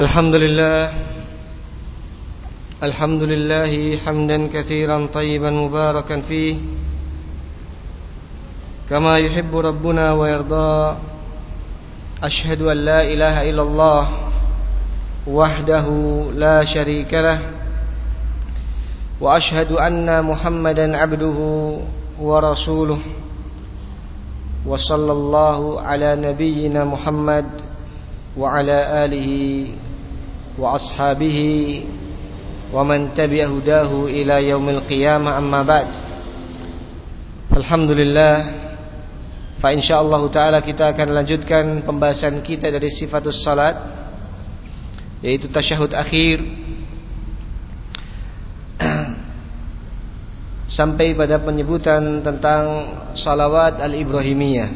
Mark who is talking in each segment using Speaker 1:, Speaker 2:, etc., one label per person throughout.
Speaker 1: الحمد لله. الحمد لله حمدا كثيرا طيبا مباركا فيه. كما يحب ربنا ويرضى. أشهد أن لا إله إلا الله وحده لا شريك له. وأشهد أن محمدا عبده ورسوله. وصلى الله على نبينا محمد وعلى آله وأصحابه ومن تبع هداه إلى يوم القيامة أما بعد الحمد لله فإنشاء ta'ala kita akan lanjutkan pembahasan kita dari sifatus salat yaitu tasyahud akhir sampai pada penyebutan tentang salawat al-ibrahimiyah.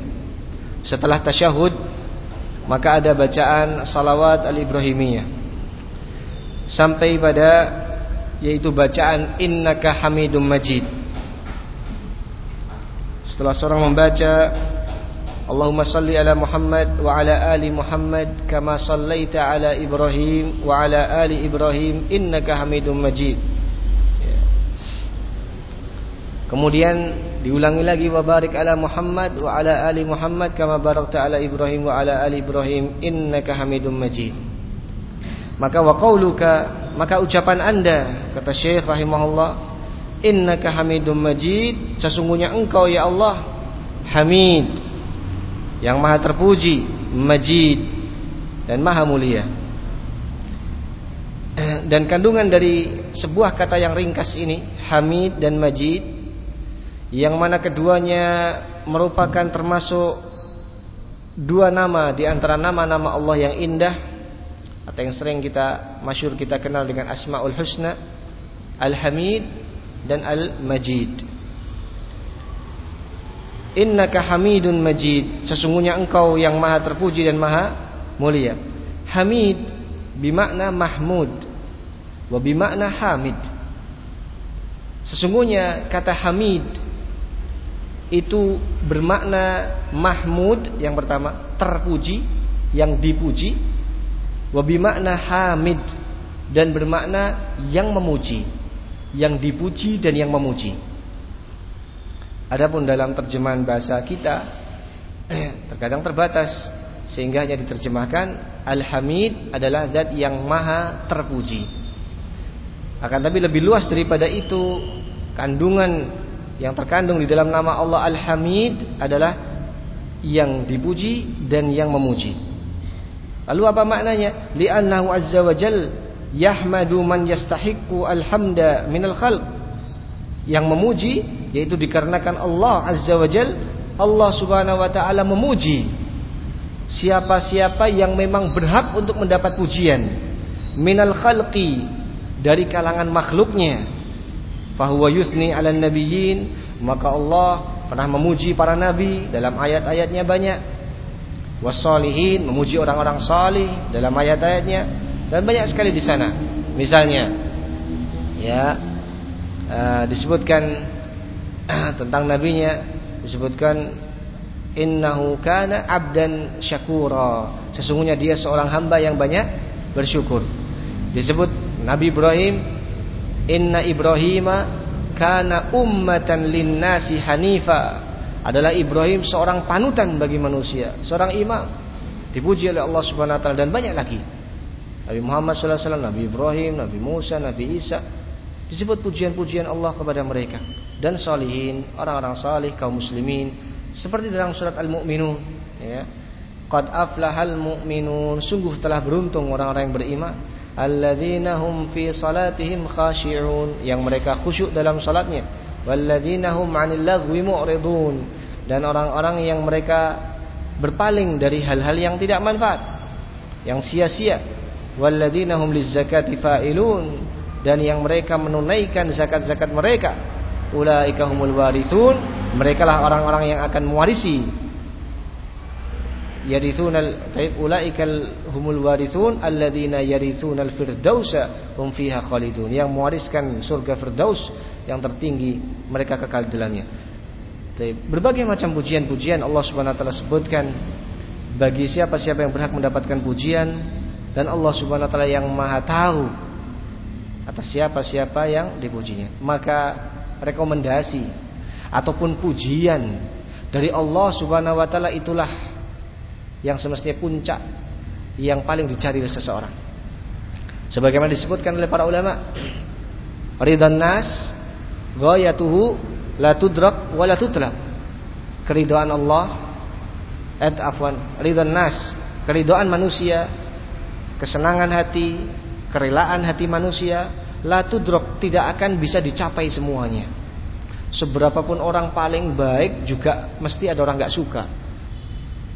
Speaker 1: Setelah tasyahud maka ada bacaan salawat al-ibrahimiyah. Sampai pada yaitu bacaan innaka hamidum majid. Setelah seorang membaca Allahumma salli ala Muhammad wa ala ali Muhammad kama sallaita ala Ibrahim wa ala ali Ibrahim innaka hamidum majid. Kemudian diulangi lagi wa barik ala Muhammad wa ala ali Muhammad kama barakta ala Ibrahim wa ala ali Ibrahim innaka Hamidum Majid. Maka wa qauluka maka ucapan Anda kata Syekh rahimahullah innaka Hamidum Majid sesungguhnya engkau ya Allah Hamid yang maha terpuji Majid dan maha mulia. Dan kandungan dari sebuah kata yang ringkas ini Hamid dan Majid yang mana keduanya merupakan termasuk dua nama di antara nama-nama Allah yang indah atau yang sering kita masyur kita kenal dengan Asmaul Husna, Al-Hamid dan Al-Majid. Innaka Hamidun Majid, sesungguhnya engkau yang maha terpuji dan maha mulia. Hamid bimakna mahmud wa bimakna hamid. Sesungguhnya kata Hamid itu bermakna mahmud yang pertama terpuji yang dipuji wabi makna hamid dan bermakna yang memuji yang dipuji dan yang memuji adapun dalam terjemahan bahasa kita terkadang terbatas sehingga hanya diterjemahkan al-hamid adalah zat yang maha terpuji akan tapi lebih luas daripada itu kandungan yang terkandung di dalam nama Allah Al-Hamid adalah yang dipuji dan yang memuji. Lalu apa maknanya? Li'annahu azza wa jal yahmadu man yastahiqqu alhamda minal khalq. Yang memuji yaitu dikarenakan Allah azza wa jal Allah subhanahu wa ta'ala memuji siapa-siapa yang memang berhak untuk mendapat pujian minal khalqi dari kalangan makhluknya fahuwa yusni 'alan nabiyyin maka Allah pernah memuji para nabi dalam ayat-ayatnya banyak wasolihin memuji orang-orang salih dalam ayat-ayatnya. Dan banyak sekali di sana. Misalnya ya uh, disebutkan uh, tentang nabinya disebutkan innahu kana abdan syakura. Sesungguhnya dia seorang hamba yang banyak bersyukur. Disebut Nabi Ibrahim Inna Ibrahima kana ummatan linnasi hanifa. Adalah Ibrahim seorang panutan bagi manusia, seorang imam. Dipuji oleh Allah Subhanahu wa taala dan banyak lagi. Nabi Muhammad sallallahu alaihi wasallam, Nabi Ibrahim, Nabi Musa, Nabi Isa disebut pujian-pujian Allah kepada mereka dan salihin, orang-orang salih kaum muslimin seperti dalam surat Al-Mu'minun ya. Qad aflahal mu'minun, sungguh telah beruntung orang-orang yang beriman alladzina hum fi salatihim khashi'un yang mereka khusyuk dalam salatnya walladzina hum 'anil lagwi mu'ridun. Dan orang-orang yang mereka berpaling dari hal-hal yang tidak manfaat. Yang sia-sia. Walladzina hum lizzakati fa'ilun. Dan yang mereka menunaikan zakat-zakat mereka. Ulaika humul warithun. Mereka lah orang-orang yang akan mewarisi yarithunal taib ulaikal humul warithun alladzina yarithunal firdausa hum fiha khalidun yang mewariskan surga firdaus yang tertinggi mereka kekal di dalamnya taib berbagai macam pujian-pujian Allah Subhanahu wa taala sebutkan bagi siapa-siapa yang berhak mendapatkan pujian dan Allah Subhanahu wa taala yang Maha tahu atas siapa-siapa yang dipujinya. Maka rekomendasi ataupun pujian dari Allah Subhanahu wa taala itulah yang semestinya puncak yang paling dicari oleh seseorang. Sebagaimana disebutkan oleh para ulama, ridhan nas ghayatuhu la tudrak wa la tutlab. Keridhaan Allah et afwan ridhan nas, keridhaan manusia, kesenangan hati, kerelaan hati manusia la tudrak tidak akan bisa dicapai semuanya. Seberapapun orang paling baik juga mesti ada orang nggak suka.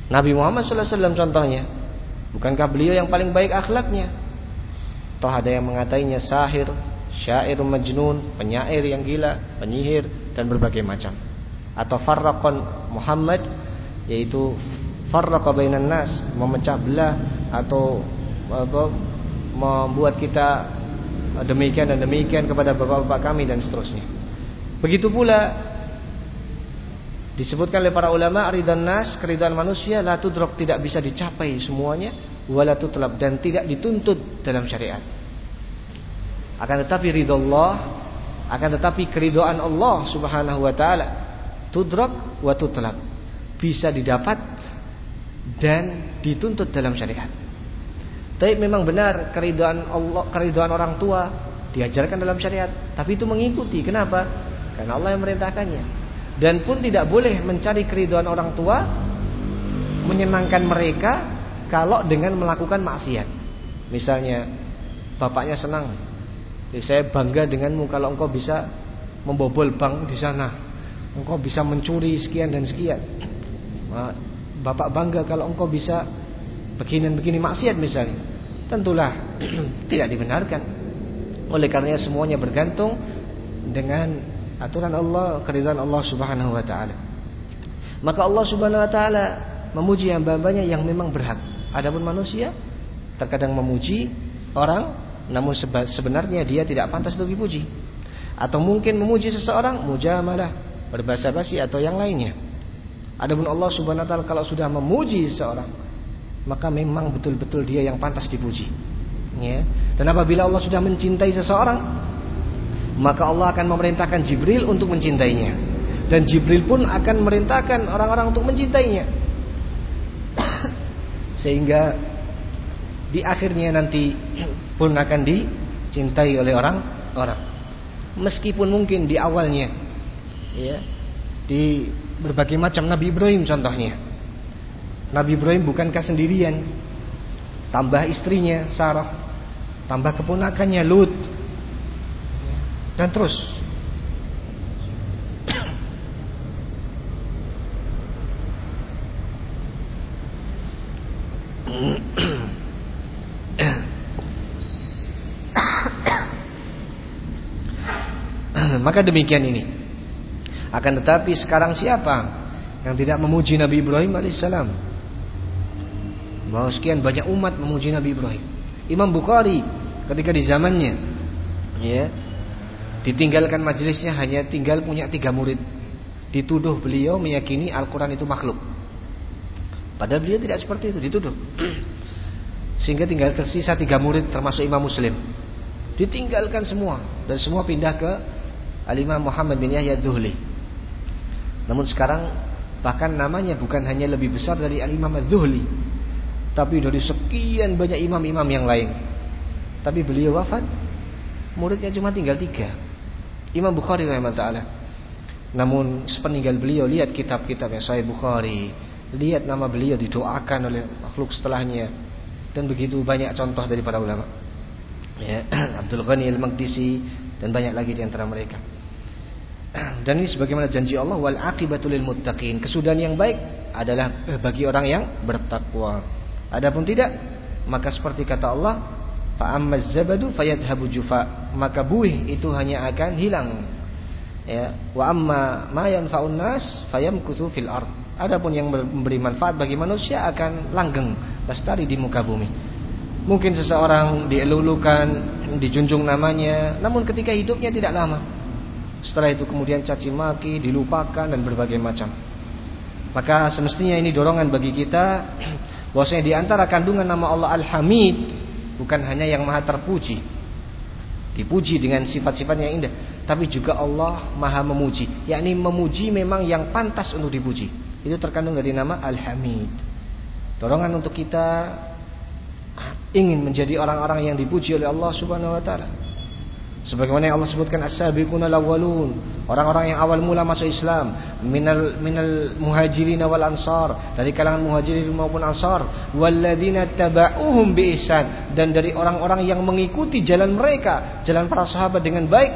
Speaker 1: Nabi Muhammad SAW contohnya, bukankah beliau yang paling baik akhlaknya? Toh ada yang mengatainya sahir, syair majnun, penyair yang gila, penyihir dan berbagai macam. Atau farraqan Muhammad yaitu farraqa bainan nas, memecah belah atau apa, membuat kita demikian dan demikian kepada bapak-bapak kami dan seterusnya. Begitu pula disebutkan oleh para ulama ridhan nas, keridhaan manusia la tudrak tidak bisa dicapai semuanya wala tutlab dan tidak dituntut dalam syariat. Akan tetapi ridha Allah, akan tetapi keridhaan Allah Subhanahu wa taala tudrak wa tutlab. Bisa didapat dan dituntut dalam syariat. Tapi memang benar keridhaan Allah, keridhaan orang tua diajarkan dalam syariat, tapi itu mengikuti. Kenapa? Karena Allah yang merintahkannya. Dan pun tidak boleh mencari keriduan orang tua menyenangkan mereka kalau dengan melakukan maksiat. Misalnya bapaknya senang, ya, saya bangga denganmu kalau engkau bisa membobol bank di sana, engkau bisa mencuri sekian dan sekian. Bapak bangga kalau engkau bisa begini begini maksiat misalnya. Tentulah tidak dibenarkan. Oleh karenanya semuanya bergantung dengan aturan Allah, keridhaan Allah Subhanahu wa taala. Maka Allah Subhanahu wa taala memuji hamba-hambanya yang memang berhak. Adapun manusia terkadang memuji orang namun sebenarnya dia tidak pantas untuk dipuji. Atau mungkin memuji seseorang mujamalah, berbahasa basi atau yang lainnya. Adapun Allah Subhanahu wa taala kalau sudah memuji seseorang maka memang betul-betul dia yang pantas dipuji. Ya. Dan apabila Allah sudah mencintai seseorang, maka Allah akan memerintahkan Jibril untuk mencintainya. Dan Jibril pun akan memerintahkan orang-orang untuk mencintainya. Sehingga di akhirnya nanti pun akan dicintai oleh orang-orang. Meskipun mungkin di awalnya ya di berbagai macam Nabi Ibrahim contohnya. Nabi Ibrahim bukankah sendirian? Tambah istrinya Sarah. Tambah keponakannya Lut dan terus Maka demikian ini. Akan tetapi sekarang siapa yang tidak memuji Nabi Ibrahim alaihissalam? Bahwa sekian banyak umat memuji Nabi Ibrahim. Imam Bukhari ketika di zamannya, ya, Ditinggalkan majelisnya hanya tinggal punya tiga murid. Dituduh beliau meyakini Al-Quran itu makhluk. Padahal beliau tidak seperti itu, dituduh. Sehingga tinggal tersisa tiga murid termasuk Imam Muslim. Ditinggalkan semua dan semua pindah ke Al-Imam Muhammad bin Yahya Zuhli. Namun sekarang bahkan namanya bukan hanya lebih besar dari Al-Imam Az-Zuhli, tapi dari sekian banyak imam-imam yang lain. Tapi beliau wafat, muridnya cuma tinggal tiga. Imam Bukhari rahimahullah Namun sepeninggal beliau lihat kitab-kitabnya Sahih Bukhari, lihat nama beliau didoakan oleh makhluk setelahnya dan begitu banyak contoh dari para ulama. Ya, Abdul Ghani Al-Maqdisi dan banyak lagi di antara mereka. Dan ini sebagaimana janji Allah wal aqibatul lil muttaqin. Kesudahan yang baik adalah bagi orang yang bertakwa. Adapun tidak, maka seperti kata Allah, fa ammaz zabadu fayadhhabu jufa maka buih itu hanya akan hilang. Ya, wa amma ma yanfa'un nas fil ard. Adapun yang memberi manfaat bagi manusia akan langgeng, lestari di muka bumi. Mungkin seseorang dielulukan, dijunjung namanya, namun ketika hidupnya tidak lama. Setelah itu kemudian caci maki, dilupakan dan berbagai macam. Maka semestinya ini dorongan bagi kita bahwasanya di antara kandungan nama Allah Al-Hamid bukan hanya yang maha terpuji. Dipuji dengan sifat-sifat yang indah, tapi juga Allah maha memuji. Yakni memuji memang yang pantas untuk dipuji. Itu terkandung dari nama Al-Hamid. Dorongan untuk kita ingin menjadi orang-orang yang dipuji oleh Allah Subhanahu wa taala. Sebagaimana yang Allah sebutkan as-sabiquna lawwalun, orang-orang yang awal mula masuk Islam, minal minal muhajirin wal ansar, dari kalangan muhajirin maupun ansar, walladzina tabauhum bi ihsan dan dari orang-orang yang mengikuti jalan mereka, jalan para sahabat dengan baik,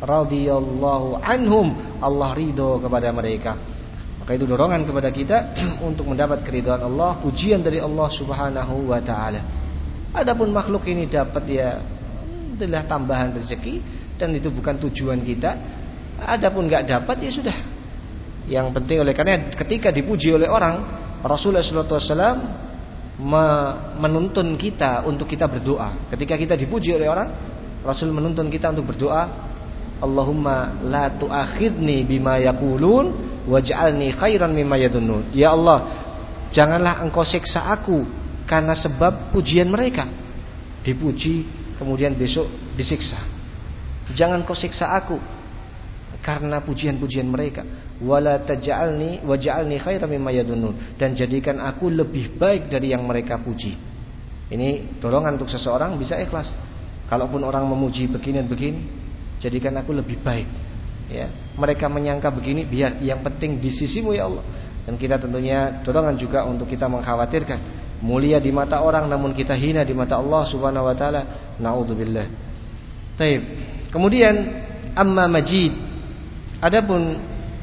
Speaker 1: radhiyallahu anhum, Allah ridho kepada mereka. Maka itu dorongan kepada kita untuk mendapat keridhaan Allah, pujian dari Allah Subhanahu wa taala. Adapun makhluk ini dapat ya adalah tambahan rezeki dan itu bukan tujuan kita. Adapun nggak dapat ya sudah. Yang penting oleh karena ketika dipuji oleh orang, Rasulullah SAW menuntun kita untuk kita berdoa. Ketika kita dipuji oleh orang, Rasul menuntun kita untuk berdoa, Allahumma la tu'akhidni bima yaqulun waj'alni khairan mimma yadunnun. Ya Allah, janganlah engkau siksa aku karena sebab pujian mereka. Dipuji kemudian besok disiksa. Jangan kau siksa aku karena pujian-pujian mereka. Wala taj'alni waj'alni khairan mimma yadunnun dan jadikan aku lebih baik dari yang mereka puji. Ini dorongan untuk seseorang bisa ikhlas. Kalaupun orang memuji begini dan begini, jadikan aku lebih baik. Ya, mereka menyangka begini, biar yang penting di sisimu ya Allah. Dan kita tentunya dorongan juga untuk kita mengkhawatirkan mulia di mata orang namun kita hina di mata Allah Subhanahu wa taala. Nauzubillah. Taib. Kemudian amma majid. Adapun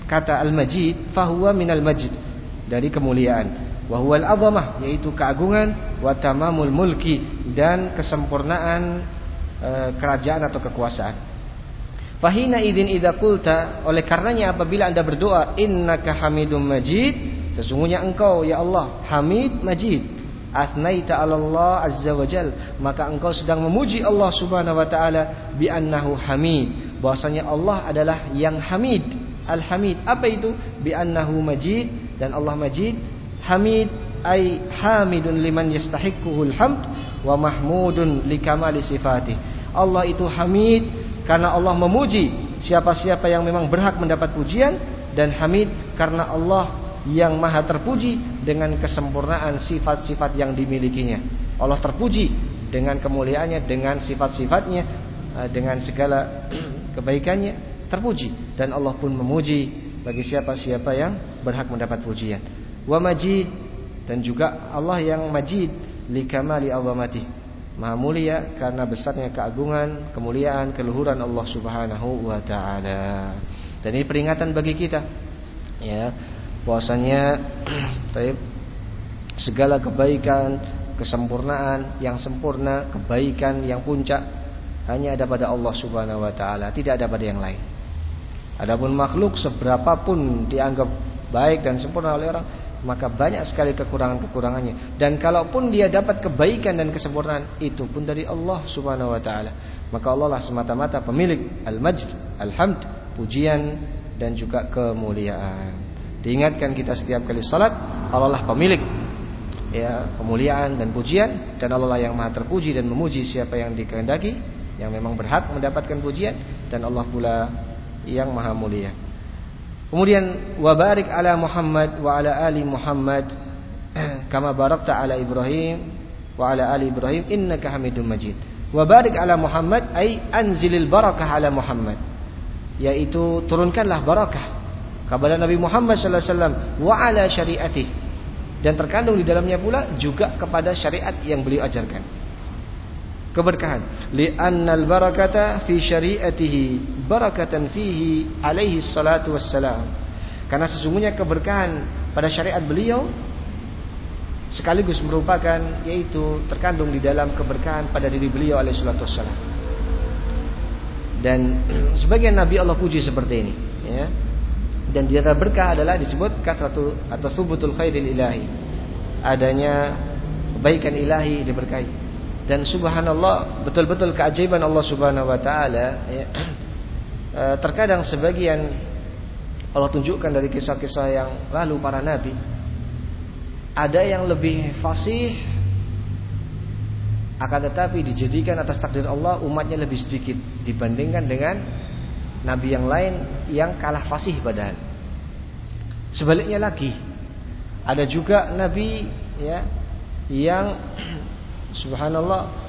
Speaker 1: kata al-majid fahuwa minal majid dari kemuliaan. Wa huwa al-'azamah yaitu keagungan wa tamamul mulki dan kesempurnaan e, kerajaan atau kekuasaan. Fahina idin idza qulta oleh karenanya apabila Anda berdoa innaka hamidum majid sesungguhnya engkau ya Allah hamid majid Athnaita 'ala Allah azza wa jal, maka engkau sedang memuji Allah Subhanahu wa taala bi annahu hamid. Bahwasanya Allah adalah yang hamid, al-hamid. Apa itu? Bi annahu majid dan Allah majid. Hamid ay hamidun liman yastahiquhul hamd wa mahmudun likamali sifatih. Allah itu hamid karena Allah memuji siapa-siapa yang memang berhak mendapat pujian dan hamid karena Allah yang maha terpuji dengan kesempurnaan sifat-sifat yang dimilikinya. Allah terpuji dengan kemuliaannya, dengan sifat-sifatnya, eh, dengan segala kebaikannya, terpuji dan Allah pun memuji bagi siapa-siapa yang berhak mendapat pujian. Wa majid dan juga Allah yang majid likamali azamati. Maha mulia karena besarnya keagungan, kemuliaan, keluhuran Allah Subhanahu wa taala. Dan ini peringatan bagi kita. Ya, bahwasanya segala kebaikan, kesempurnaan yang sempurna, kebaikan yang puncak hanya ada pada Allah Subhanahu wa taala, tidak ada pada yang lain. Adapun makhluk seberapapun dianggap baik dan sempurna oleh orang, maka banyak sekali kekurangan-kekurangannya. Dan kalaupun dia dapat kebaikan dan kesempurnaan, itu pun dari Allah Subhanahu wa taala. Maka Allah lah semata-mata pemilik al-majd, al-hamd, pujian dan juga kemuliaan. Diingatkan kita setiap kali salat, Allah lah pemilik ya kemuliaan dan pujian dan Allah lah yang maha terpuji dan memuji siapa yang dikehendaki yang memang berhak mendapatkan pujian dan Allah pula yang maha mulia. Kemudian wabarik ala Muhammad wa ala ali Muhammad kama barakta ala Ibrahim wa ala ali Ibrahim innaka Hamidum Majid. Wabarik ala Muhammad ay anzilil barakah ala Muhammad yaitu turunkanlah barakah kepada Nabi Muhammad sallallahu alaihi wasallam wa ala syariatih dan terkandung di dalamnya pula juga kepada syariat yang beliau ajarkan. Keberkahan li'annal barakata fi syariatihi barakatan fihi alaihi salatu wassalam. Karena sesungguhnya keberkahan pada syariat beliau sekaligus merupakan yaitu terkandung di dalam keberkahan pada diri beliau alaihi salatu wassalam. Dan sebagian nabi Allah puji seperti ini, ya dan di antara berkah adalah disebut kasratu atau subutul khairil ilahi. Adanya kebaikan ilahi diberkahi. Dan subhanallah betul-betul keajaiban Allah subhanahu wa taala ya, eh, terkadang sebagian Allah tunjukkan dari kisah-kisah yang lalu para nabi ada yang lebih fasih akan tetapi dijadikan atas takdir Allah umatnya lebih sedikit dibandingkan dengan nabi yang lain yang kalah fasih padahal. Sebaliknya lagi ada juga nabi ya yang subhanallah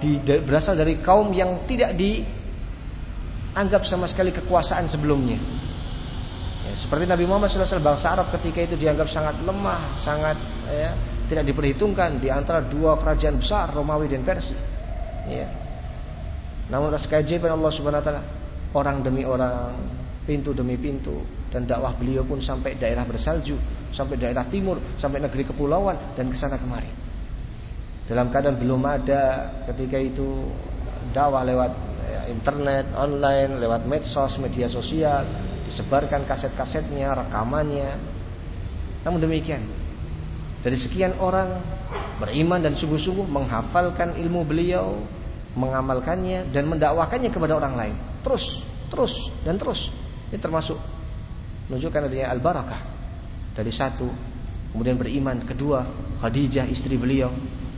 Speaker 1: di, berasal dari kaum yang tidak dianggap sama sekali kekuasaan sebelumnya. Ya, seperti Nabi Muhammad SAW bangsa Arab ketika itu dianggap sangat lemah, sangat ya, tidak diperhitungkan di antara dua kerajaan besar Romawi dan Persia. Ya. Namun atas keajaiban Allah Subhanahu Wa Taala, orang demi orang, pintu demi pintu, dan dakwah beliau pun sampai daerah bersalju, sampai daerah timur, sampai negeri kepulauan dan ke sana kemari. Dalam keadaan belum ada ketika itu dakwah lewat ya, internet, online, lewat medsos, media sosial, disebarkan kaset-kasetnya, rekamannya. Namun demikian, dari sekian orang beriman dan sungguh-sungguh menghafalkan ilmu beliau, mengamalkannya dan mendakwakannya kepada orang lain. Terus, terus dan terus. Ini termasuk menunjukkan adanya al-barakah. Dari satu, kemudian beriman, kedua Khadijah istri beliau,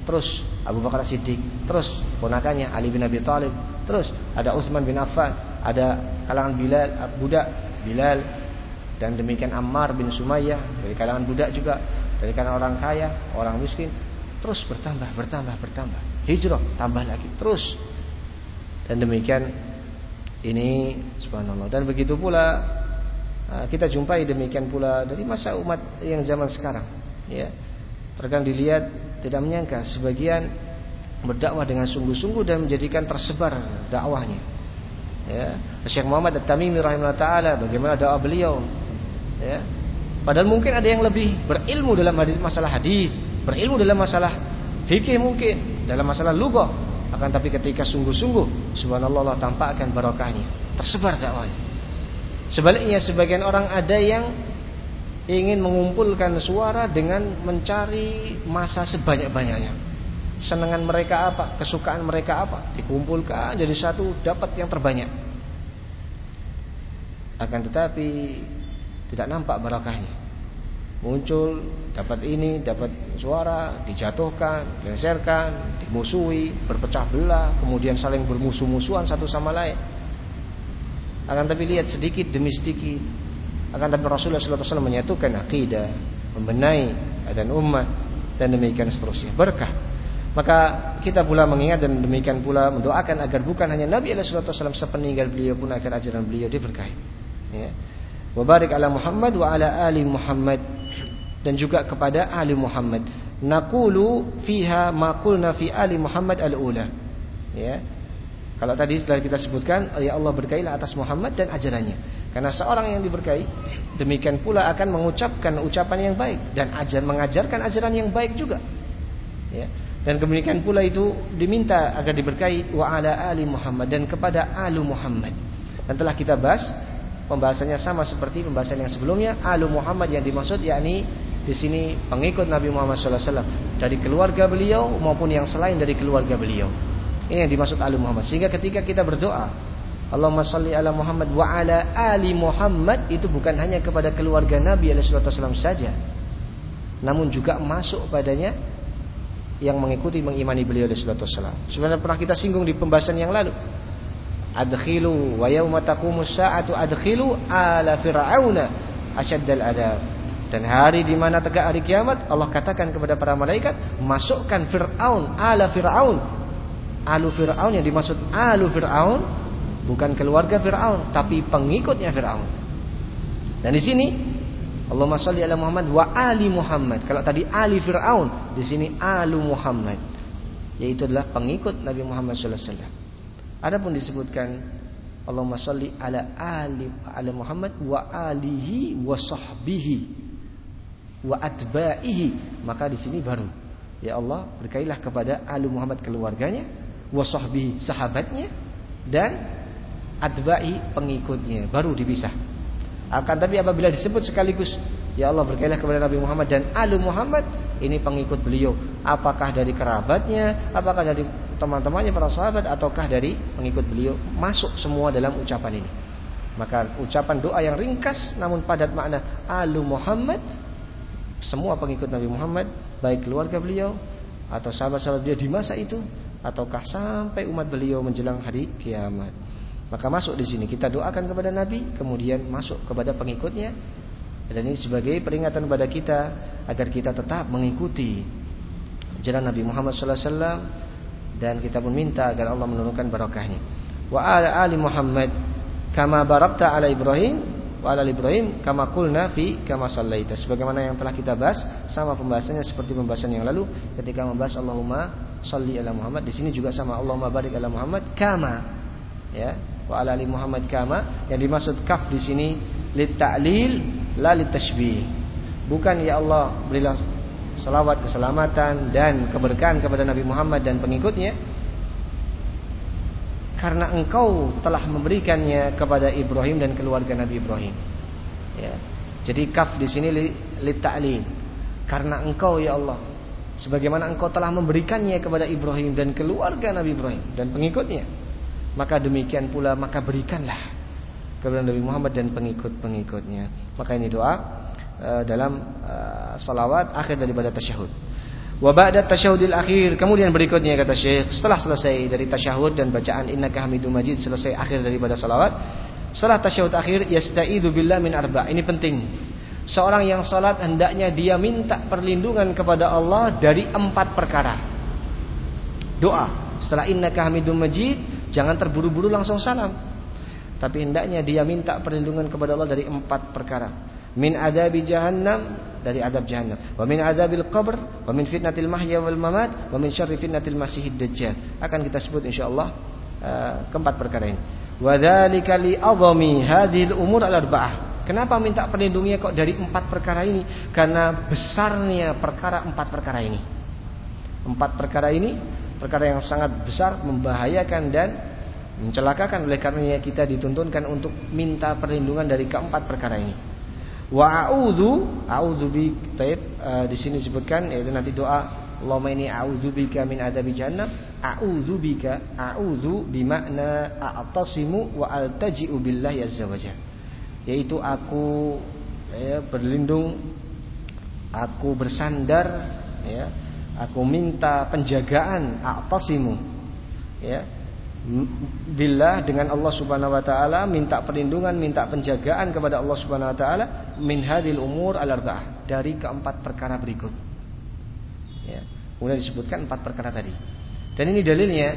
Speaker 1: terus Abu Bakar Siddiq, terus ponakannya Ali bin Abi Thalib, terus ada Utsman bin Affan, ada kalangan Bilal, budak Bilal dan demikian Ammar bin Sumayyah dari kalangan budak juga dari kalangan orang kaya orang miskin terus bertambah bertambah bertambah hijrah tambah lagi. Terus. Dan demikian ini subhanallah. Dan begitu pula ah, kita jumpai demikian pula dari masa umat yang zaman sekarang ya. Terkadang dilihat tidak menyangka sebagian berdakwah dengan sungguh-sungguh dan menjadikan tersebar dakwahnya ya. Syekh Muhammad At-Tamimi rahimahullah taala bagaimana doa beliau ya. Padahal mungkin ada yang lebih berilmu dalam masalah hadis berilmu dalam masalah fikih mungkin dalam masalah lugah akan tapi ketika sungguh-sungguh subhanallah Allah tampakkan barokahnya tersebar dakwahnya sebaliknya sebagian orang ada yang ingin mengumpulkan suara dengan mencari masa sebanyak-banyaknya senangan mereka apa, kesukaan mereka apa, dikumpulkan jadi satu dapat yang terbanyak. Akan tetapi tidak nampak barakahnya. Muncul, dapat ini, dapat suara, dijatuhkan, dileserkan, dimusuhi, berpecah belah, kemudian saling bermusuh-musuhan satu sama lain. Akan tapi lihat sedikit demi sedikit. Akan tapi Rasulullah SAW menyatukan akidah, membenahi dan umat dan demikian seterusnya. Berkah maka kita pula mengingat dan demikian pula mendoakan agar bukan hanya Nabi SAW sepeninggal beliau pun agar ajaran beliau diberkahi. Ya. Wabarik ala Muhammad wa ala ali Muhammad dan juga kepada ali Muhammad. Nakulu fiha makulna fi ali Muhammad al-ula. Ya. Kalau tadi sudah kita sebutkan, ya Allah berkailah atas Muhammad dan ajarannya. Karena seorang yang diberkahi, demikian pula akan mengucapkan ucapan yang baik dan ajar mengajarkan ajaran yang baik juga. Ya. Dan kemudian pula itu diminta agar diberkahi wa ala ali Muhammad dan kepada alu Muhammad. Dan telah kita bahas pembahasannya sama seperti pembahasan yang sebelumnya alu Muhammad yang dimaksud yakni di sini pengikut Nabi Muhammad SAW dari keluarga beliau maupun yang selain dari keluarga beliau. Ini yang dimaksud alu Muhammad. Sehingga ketika kita berdoa Allahumma salli ala Muhammad wa ala ali Muhammad itu bukan hanya kepada keluarga Nabi SAW saja. Namun juga masuk padanya yang mengikuti mengimani beliau wasallam. Sebenarnya pernah kita singgung di pembahasan yang lalu. Adkhilu wa yauma taqumus sa'atu adkhilu ala fir'auna asyaddal adab. Dan hari di mana tegak hari kiamat Allah katakan kepada para malaikat, masukkan Firaun, ala Firaun. Alu Firaun yang dimaksud alu Firaun bukan keluarga Firaun, tapi pengikutnya Firaun. Dan di sini Allahumma salli ala Muhammad wa ali Muhammad. Kalau tadi ali Fir'aun, di sini alu Muhammad. Yaitu adalah pengikut Nabi Muhammad sallallahu alaihi wasallam. Adapun disebutkan Allahumma salli ala ali ala Muhammad wa alihi wa sahbihi wa atba'ihi, maka di sini baru. Ya Allah berkailah kepada ali Muhammad keluarganya, wa sahbihi sahabatnya dan atba'i pengikutnya, baru dipisah. Akan tapi apabila disebut sekaligus Ya Allah berkailah kepada Nabi Muhammad dan Alu Muhammad Ini pengikut beliau. Apakah dari kerabatnya Apakah dari teman-temannya para sahabat Ataukah dari pengikut beliau Masuk semua dalam ucapan ini. Maka ucapan doa yang ringkas Namun padat makna Alu Muhammad Semua pengikut Nabi Muhammad Baik keluarga beliau atau sahabat-sahabat beliau di masa itu ataukah sampai umat beliau menjelang hari kiamat. Maka masuk di sini kita doakan kepada Nabi, kemudian masuk kepada pengikutnya. Dan ini sebagai peringatan kepada kita agar kita tetap mengikuti jalan Nabi Muhammad SAW dan kita pun minta agar Allah menurunkan barokahnya. Wa ala ali Muhammad kama barakta ala Ibrahim wa ala Ibrahim kama qulna fi kama sallaita. Sebagaimana yang telah kita bahas sama pembahasannya seperti pembahasan yang lalu ketika membahas Allahumma shalli ala Muhammad. Di sini juga sama Allahumma barik ala Muhammad kama ya wa ala ali Muhammad kama yang dimaksud kaf di sini lit ta'lil la lit tashbih bukan ya Allah berilah salawat keselamatan dan keberkahan kepada Nabi Muhammad dan pengikutnya karena engkau telah memberikannya kepada Ibrahim dan keluarga Nabi Ibrahim ya jadi kaf di sini lit ta'lil karena engkau ya Allah sebagaimana engkau telah memberikannya kepada Ibrahim dan keluarga Nabi Ibrahim dan pengikutnya maka demikian pula maka berikanlah kepada Nabi Muhammad dan pengikut-pengikutnya. Maka ini doa uh, dalam uh, salawat akhir daripada tasyahud. Wa ba'da tasyahudil akhir, kemudian berikutnya kata Syekh, setelah selesai dari tasyahud dan bacaan innaka hamidum majid selesai akhir daripada salawat, setelah tasyahud akhir yasta'idu billah min arba. Ini penting. Seorang yang salat hendaknya dia minta perlindungan kepada Allah dari empat perkara. Doa. Setelah innaka hamidum majid, Jangan terburu-buru langsung salam. Tapi hendaknya dia minta perlindungan kepada Allah dari empat perkara. Min adabi jahannam dari adab jahannam. Wa min adabil qabr, wa min fitnatil mahya wal mamat, wa min syarri fitnatil masihid dajjal. Akan kita sebut insyaallah uh, keempat perkara ini. Wa dzalika li azami hadhil umur al arba'ah. Kenapa minta perlindungannya kok dari empat perkara ini? Karena besarnya perkara empat perkara ini. Empat perkara ini perkara yang sangat besar membahayakan dan mencelakakan oleh karenanya kita dituntunkan untuk minta perlindungan dari keempat perkara ini. Wa a'udzu a'udzu bi taib uh, di sini disebutkan yaitu nanti doa Allahumma inni a'udzu bika min adzabi jahannam a'udzu bika a'udzu makna a'tasimu wa altaji'u billahi azza wajalla yaitu aku ya, berlindung aku bersandar ya Aku minta penjagaan a'tasimu ya. Billah dengan Allah Subhanahu wa taala minta perlindungan, minta penjagaan kepada Allah Subhanahu wa taala min hadil umur al-arba'ah dari keempat perkara berikut. Ya. Kemudian disebutkan empat perkara tadi. Dan ini dalilnya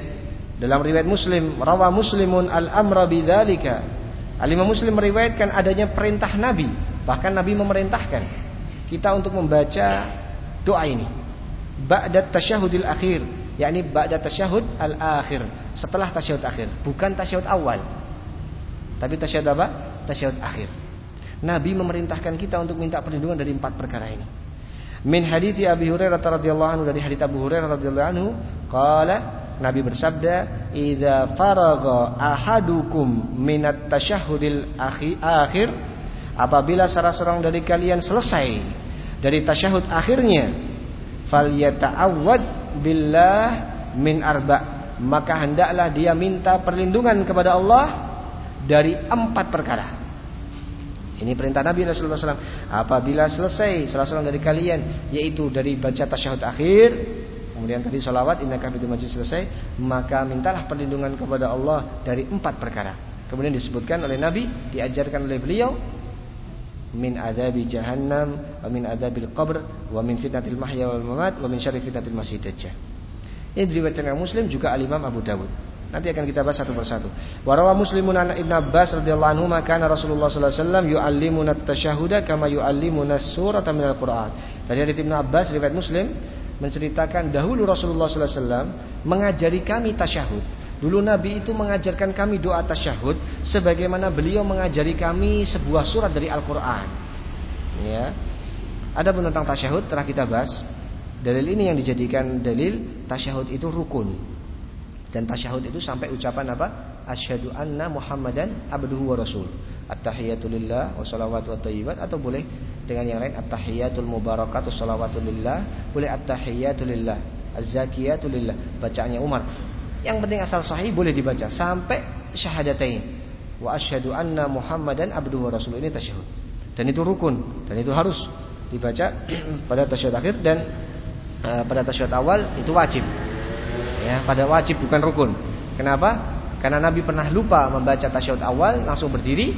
Speaker 1: dalam riwayat Muslim, rawa Muslimun al-amra bidzalika. Al-Imam Muslim meriwayatkan adanya perintah Nabi, bahkan Nabi memerintahkan kita untuk membaca doa ini ba'da tasyahudil akhir yakni ba'da tasyahud al akhir setelah tasyahud akhir. Bukan tasyahud awal. Tapi tasyahud apa? Tasyahud akhir. Nabi memerintahkan kita untuk minta perlindungan dari empat perkara ini. Min hadithi Abi Hurairah radhiyallahu anhu dari hadits Abu Hurairah radhiyallahu anhu qala Nabi bersabda idza faragha ahadukum minat tasyahudil akhir apabila salah seorang dari kalian selesai dari tasyahud akhirnya falyata'awwad billah min arba. Maka hendaklah dia minta perlindungan kepada Allah dari empat perkara. Ini perintah Nabi Rasulullah SAW apabila selesai salah seorang dari kalian yaitu dari baca tasyahud akhir kemudian tadi salawat innaka bidu majid selesai maka mintalah perlindungan kepada Allah dari empat perkara. Kemudian disebutkan oleh Nabi diajarkan oleh beliau min adabi jahannam wa min adabil qabr wa min fitnatil mahya wal mamat wa min syarri fitnatil masih dajjal. Ini diriwayatkan Muslim juga Al Imam Abu Dawud. Nanti akan kita bahas satu persatu. Wa rawa Muslimun an Ibnu Abbas radhiyallahu anhu maka Rasulullah sallallahu alaihi wasallam yuallimuna at-tasyahhuda kama yuallimuna surata minal Qur'an. Dari hadits Ibnu Abbas riwayat Muslim menceritakan dahulu Rasulullah sallallahu alaihi wasallam mengajari kami tasyahud Dulu Nabi itu mengajarkan kami doa tasyahud sebagaimana beliau mengajari kami sebuah surat dari Al-Qur'an. Ya. pun tentang tasyahud telah kita bahas. Dalil ini yang dijadikan dalil tasyahud itu rukun. Dan tasyahud itu sampai ucapan apa? Asyhadu anna Muhammadan abduhu wa rasul. At-tahiyatu lillah wa salawatu wa tayyibat atau boleh dengan yang lain at-tahiyatul mubarakatuh salawatu lillah, boleh at-tahiyatu lillah, az-zakiyatu lillah. Bacaannya Umar. Yang penting asal sahih boleh dibaca sampai syahadatain. Wa asyhadu anna Muhammadan abduhu rasul ini tasyahud. Dan itu rukun dan itu harus dibaca pada tasyahud akhir dan uh, pada tasyahud awal itu wajib. Ya, pada wajib bukan rukun. Kenapa? Karena Nabi pernah lupa membaca tasyahud awal langsung berdiri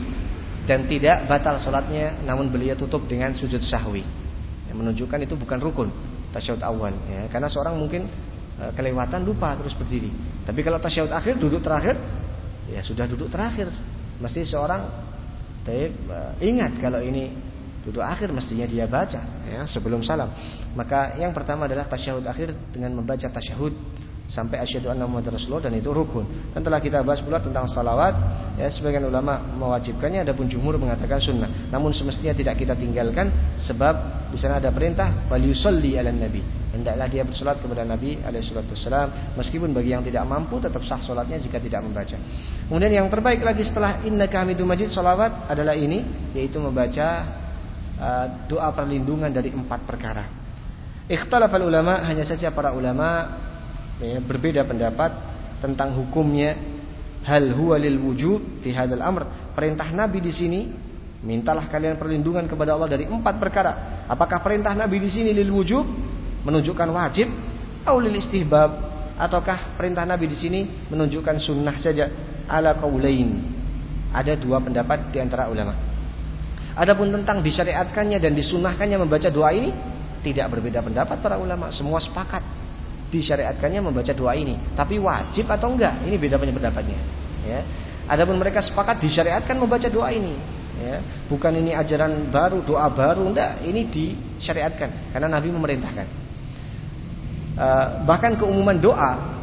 Speaker 1: dan tidak batal sholatnya namun beliau tutup dengan sujud sahwi. Yang menunjukkan itu bukan rukun tasyahud awal ya. Karena seorang mungkin kelewatan lupa terus berdiri. Tapi kalau tasyahud akhir duduk terakhir ya sudah duduk terakhir. Mesti seorang taib, uh, ingat kalau ini duduk akhir mestinya dia baca ya sebelum salam. Maka yang pertama adalah tasyahud akhir dengan membaca tasyahud sampai asyhadu anna muhammadar rasulullah dan itu rukun. Dan telah kita bahas pula tentang salawat, ya sebagian ulama mewajibkannya adapun jumhur mengatakan sunnah. Namun semestinya tidak kita tinggalkan sebab di sana ada perintah wal yusalli ala nabi. Hendaklah dia bersolat kepada Nabi alaihi salatu wasalam meskipun bagi yang tidak mampu tetap sah solatnya jika tidak membaca. Kemudian yang terbaik lagi setelah innaka hamidum majid salawat adalah ini yaitu membaca uh, doa perlindungan dari empat perkara. Ikhtalafal ulama hanya saja para ulama ya, berbeda pendapat tentang hukumnya hal huwa lil wujub fi hadzal amr. Perintah Nabi di sini mintalah kalian perlindungan kepada Allah dari empat perkara. Apakah perintah Nabi di sini lil wujub menunjukkan wajib atau lil istihbab ataukah perintah Nabi di sini menunjukkan sunnah saja ala qaulain. Ada dua pendapat di antara ulama. Adapun tentang disyariatkannya dan disunahkannya membaca doa ini tidak berbeda pendapat para ulama, semua sepakat disyariatkannya membaca doa ini. Tapi wajib atau enggak? Ini beda pendapatnya. Ya. Adapun mereka sepakat disyariatkan membaca doa ini. Ya. Bukan ini ajaran baru, doa baru, enggak. Ini disyariatkan karena Nabi memerintahkan. Uh, bahkan keumuman doa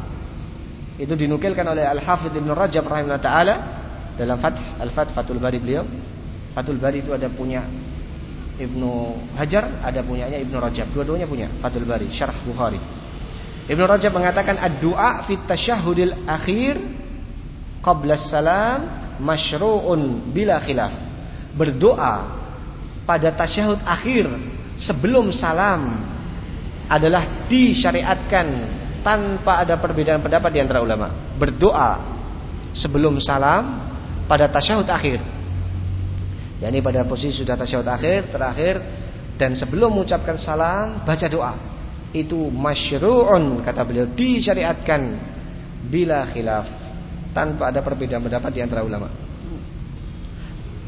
Speaker 1: itu dinukilkan oleh Al Hafidh Ibn Rajab rahimahullah taala dalam Fath Al Fath Fathul Bari beliau. Fathul Bari itu ada punya Ibnu Hajar, ada punyanya Ibnu Rajab. Dua-duanya punya Fathul Bari, Syarah Bukhari. Ibnu Rajab mengatakan ad-du'a fit tasyahhudil akhir qabla salam masyru'un bila khilaf. Berdoa pada tasyahud akhir sebelum salam adalah disyariatkan tanpa ada perbedaan pendapat di antara ulama. Berdoa sebelum salam pada tasyahud akhir. Yani pada posisi sudah tasyahud akhir, terakhir dan sebelum mengucapkan salam baca doa itu masyru'un kata beliau disyariatkan bila khilaf tanpa ada perbedaan pendapat di antara ulama.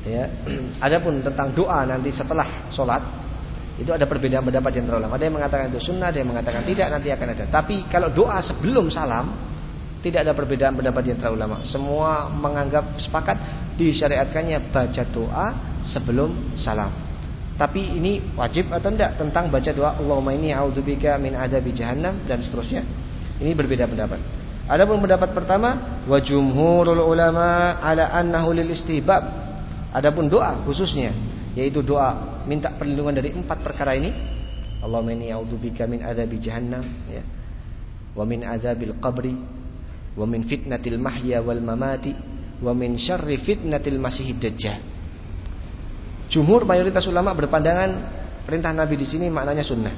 Speaker 1: Ya. Adapun tentang doa nanti setelah sholat itu ada perbedaan pendapat di antara ulama. Ada yang mengatakan itu sunnah, ada yang mengatakan tidak, nanti akan ada. Tapi kalau doa sebelum salam tidak ada perbedaan pendapat di antara ulama. Semua menganggap sepakat disyariatkannya baca doa sebelum salam. Tapi ini wajib atau tidak tentang baca doa Allahumma inni a'udzubika min adzabi jahannam dan seterusnya. Ini berbeda pendapat. Adapun pendapat pertama, wa jumhurul ulama ala annahu lil istihbab. Adapun doa khususnya yaitu doa minta perlindungan dari empat perkara ini. Allahumma inni a'udzubika min adzabi jahannam ya. Wa min adzabil qabri wa min fitnatil mahya wal mamati wa min syarri fitnatil masihid dajjal. Jumhur mayoritas ulama berpandangan perintah Nabi di sini maknanya sunnah.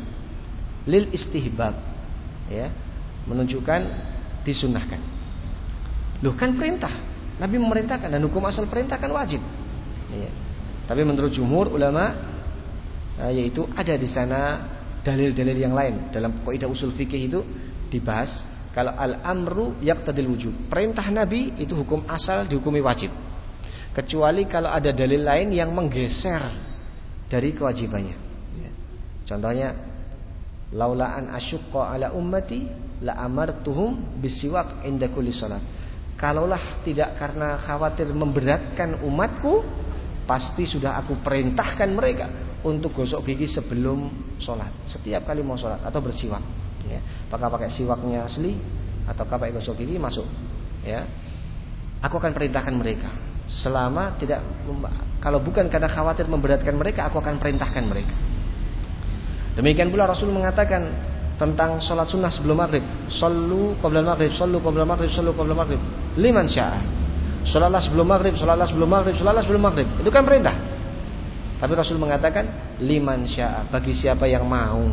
Speaker 1: Lil istihbab. Ya, menunjukkan disunnahkan. Loh kan perintah. Nabi memerintahkan dan hukum asal perintah kan wajib. Ya. Tapi menurut jumhur ulama eh, yaitu ada di sana dalil-dalil yang lain dalam kaidah usul fikih itu dibahas kalau al-amru yaqtadil wujub. Perintah Nabi itu hukum asal dihukumi wajib kecuali kalau ada dalil lain yang menggeser dari kewajibannya. Ya. Contohnya, laulaan asyukko ala ummati la amartuhum bisiwak inda kulli salat. Kalaulah tidak karena khawatir memberatkan umatku, pasti sudah aku perintahkan mereka untuk gosok gigi sebelum sholat. Setiap kali mau sholat atau bersiwak. Ya. Apakah pakai siwaknya asli atau pakai gosok gigi masuk. Ya. Aku akan perintahkan mereka selama tidak kalau bukan karena khawatir memberatkan mereka aku akan perintahkan mereka. Demikian pula Rasul mengatakan tentang sholat sunnah sebelum maghrib sallu qabla maghrib sallu qabla maghrib sallu qabla maghrib liman sya'a. Sholatlah sebelum maghrib sholatlah sebelum maghrib sholatlah sebelum maghrib. Itu kan perintah. Tapi Rasul mengatakan liman sya'a. Bagi siapa yang mau.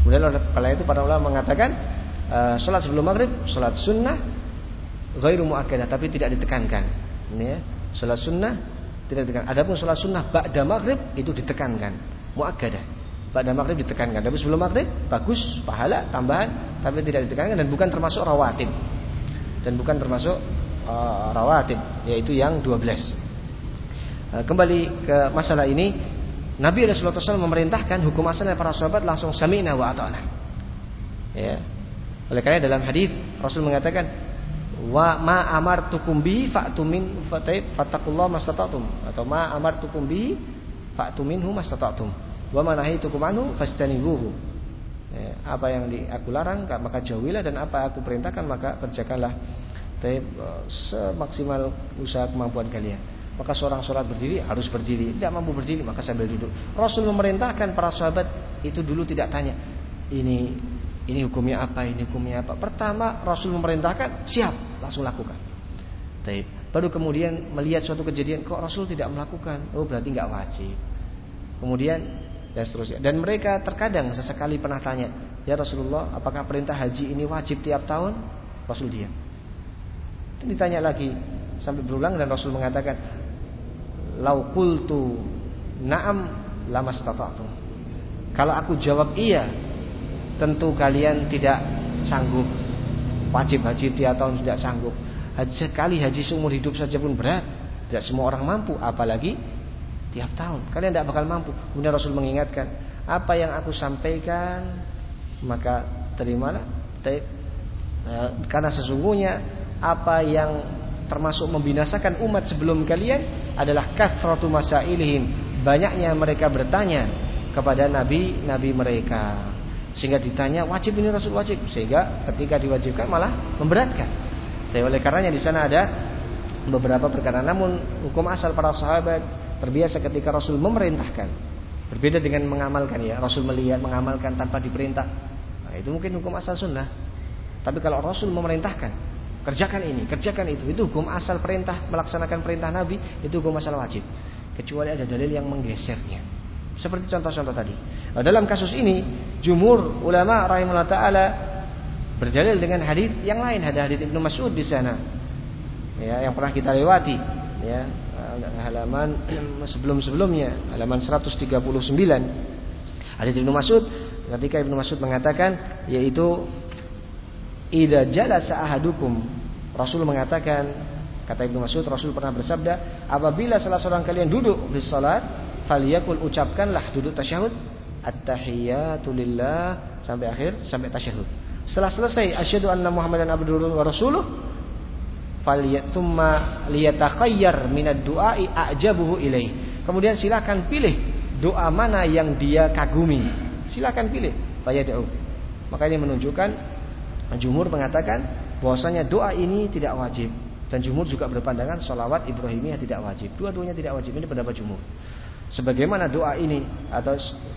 Speaker 1: Kemudian oleh itu para ulama mengatakan uh, sholat sebelum maghrib sholat sunnah ghairu muakkadah tapi tidak ditekankan ya, salat sunnah tidak ditekan. Adapun salat sunnah ba'da maghrib itu ditekankan, muakkadah. pada maghrib ditekankan. Tapi sebelum maghrib bagus, pahala tambahan, tapi tidak ditekankan dan bukan termasuk rawatib. Dan bukan termasuk uh, rawatib, yaitu yang 12. Uh, kembali ke masalah ini, Nabi Rasulullah SAW memerintahkan hukum asalnya para sahabat langsung sami'na wa ata'na. Ya. Oleh karena dalam hadis Rasul mengatakan wa ma amartukum bi fa'tu min fattaqullaha mastata'tum atau ma amartukum bi fa'tu minhu mastata'tum wa ma nahaytukum anhu fastanibuhu. Ya, apa yang di, aku larang maka jauhilah dan apa aku perintahkan maka kerjakanlah. Tapi semaksimal usaha kemampuan kalian. Maka seorang sholat berdiri harus berdiri. Tidak mampu berdiri maka sambil duduk. Rasul memerintahkan para sahabat itu dulu tidak tanya. Ini ini hukumnya apa, ini hukumnya apa. Pertama Rasul memerintahkan, siap, langsung lakukan. Taib. Baru kemudian melihat suatu kejadian, kok Rasul tidak melakukan? Oh berarti nggak wajib. Kemudian dan seterusnya. Dan mereka terkadang sesekali pernah tanya, ya Rasulullah, apakah perintah haji ini wajib tiap tahun? Rasul diam. Dan ditanya lagi sampai berulang dan Rasul mengatakan, lau kultu na'am lama Kalau aku jawab iya, tentu kalian tidak sanggup. Wajib haji tiap tahun tidak sanggup. Haji sekali haji seumur hidup saja pun berat. Tidak semua orang mampu apalagi tiap tahun. Kalian tidak bakal mampu. Kemudian Rasul mengingatkan apa yang aku sampaikan maka terimalah. E, karena sesungguhnya apa yang termasuk membinasakan umat sebelum kalian adalah kathratu masailihim. Banyaknya mereka bertanya kepada nabi-nabi mereka sehingga ditanya wajib ini Rasul wajib sehingga ketika diwajibkan malah memberatkan. Tapi oleh karenanya di sana ada beberapa perkara. Namun hukum asal para sahabat terbiasa ketika Rasul memerintahkan. Berbeda dengan mengamalkan ya. Rasul melihat mengamalkan tanpa diperintah. Nah, itu mungkin hukum asal sunnah. Tapi kalau Rasul memerintahkan, kerjakan ini, kerjakan itu, itu hukum asal perintah, melaksanakan perintah Nabi, itu hukum asal wajib. Kecuali ada dalil yang menggesernya. Seperti contoh-contoh tadi. Nah, dalam kasus ini, jumhur ulama rahimahullah taala berdalil dengan hadis yang lain, ada hadis Ibnu Mas'ud di sana. Ya, yang pernah kita lewati, ya, halaman sebelum-sebelumnya, halaman 139. Hadis Ibnu Mas'ud ketika Ibnu Mas'ud mengatakan yaitu idza jalasa ahadukum Rasul mengatakan kata Ibnu Mas'ud Rasul pernah bersabda apabila salah seorang kalian duduk di salat faliyakul ucapkanlah duduk tasyahud at-tahiyatu lillah sampai akhir sampai tasyahud. Setelah selesai asyhadu anna Muhammadan abduhu wa rasuluh falyatuma liyatakhayyar minad du'ai a'jabuhu ilaih. Kemudian silakan pilih doa mana yang dia kagumi. Silakan pilih fayad'u. Maka ini menunjukkan jumhur mengatakan bahwasanya doa ini tidak wajib dan jumhur juga berpandangan sholawat Ibrahimiyah tidak wajib. Dua-duanya tidak wajib. Ini pendapat jumhur. Sebagaimana doa ini atau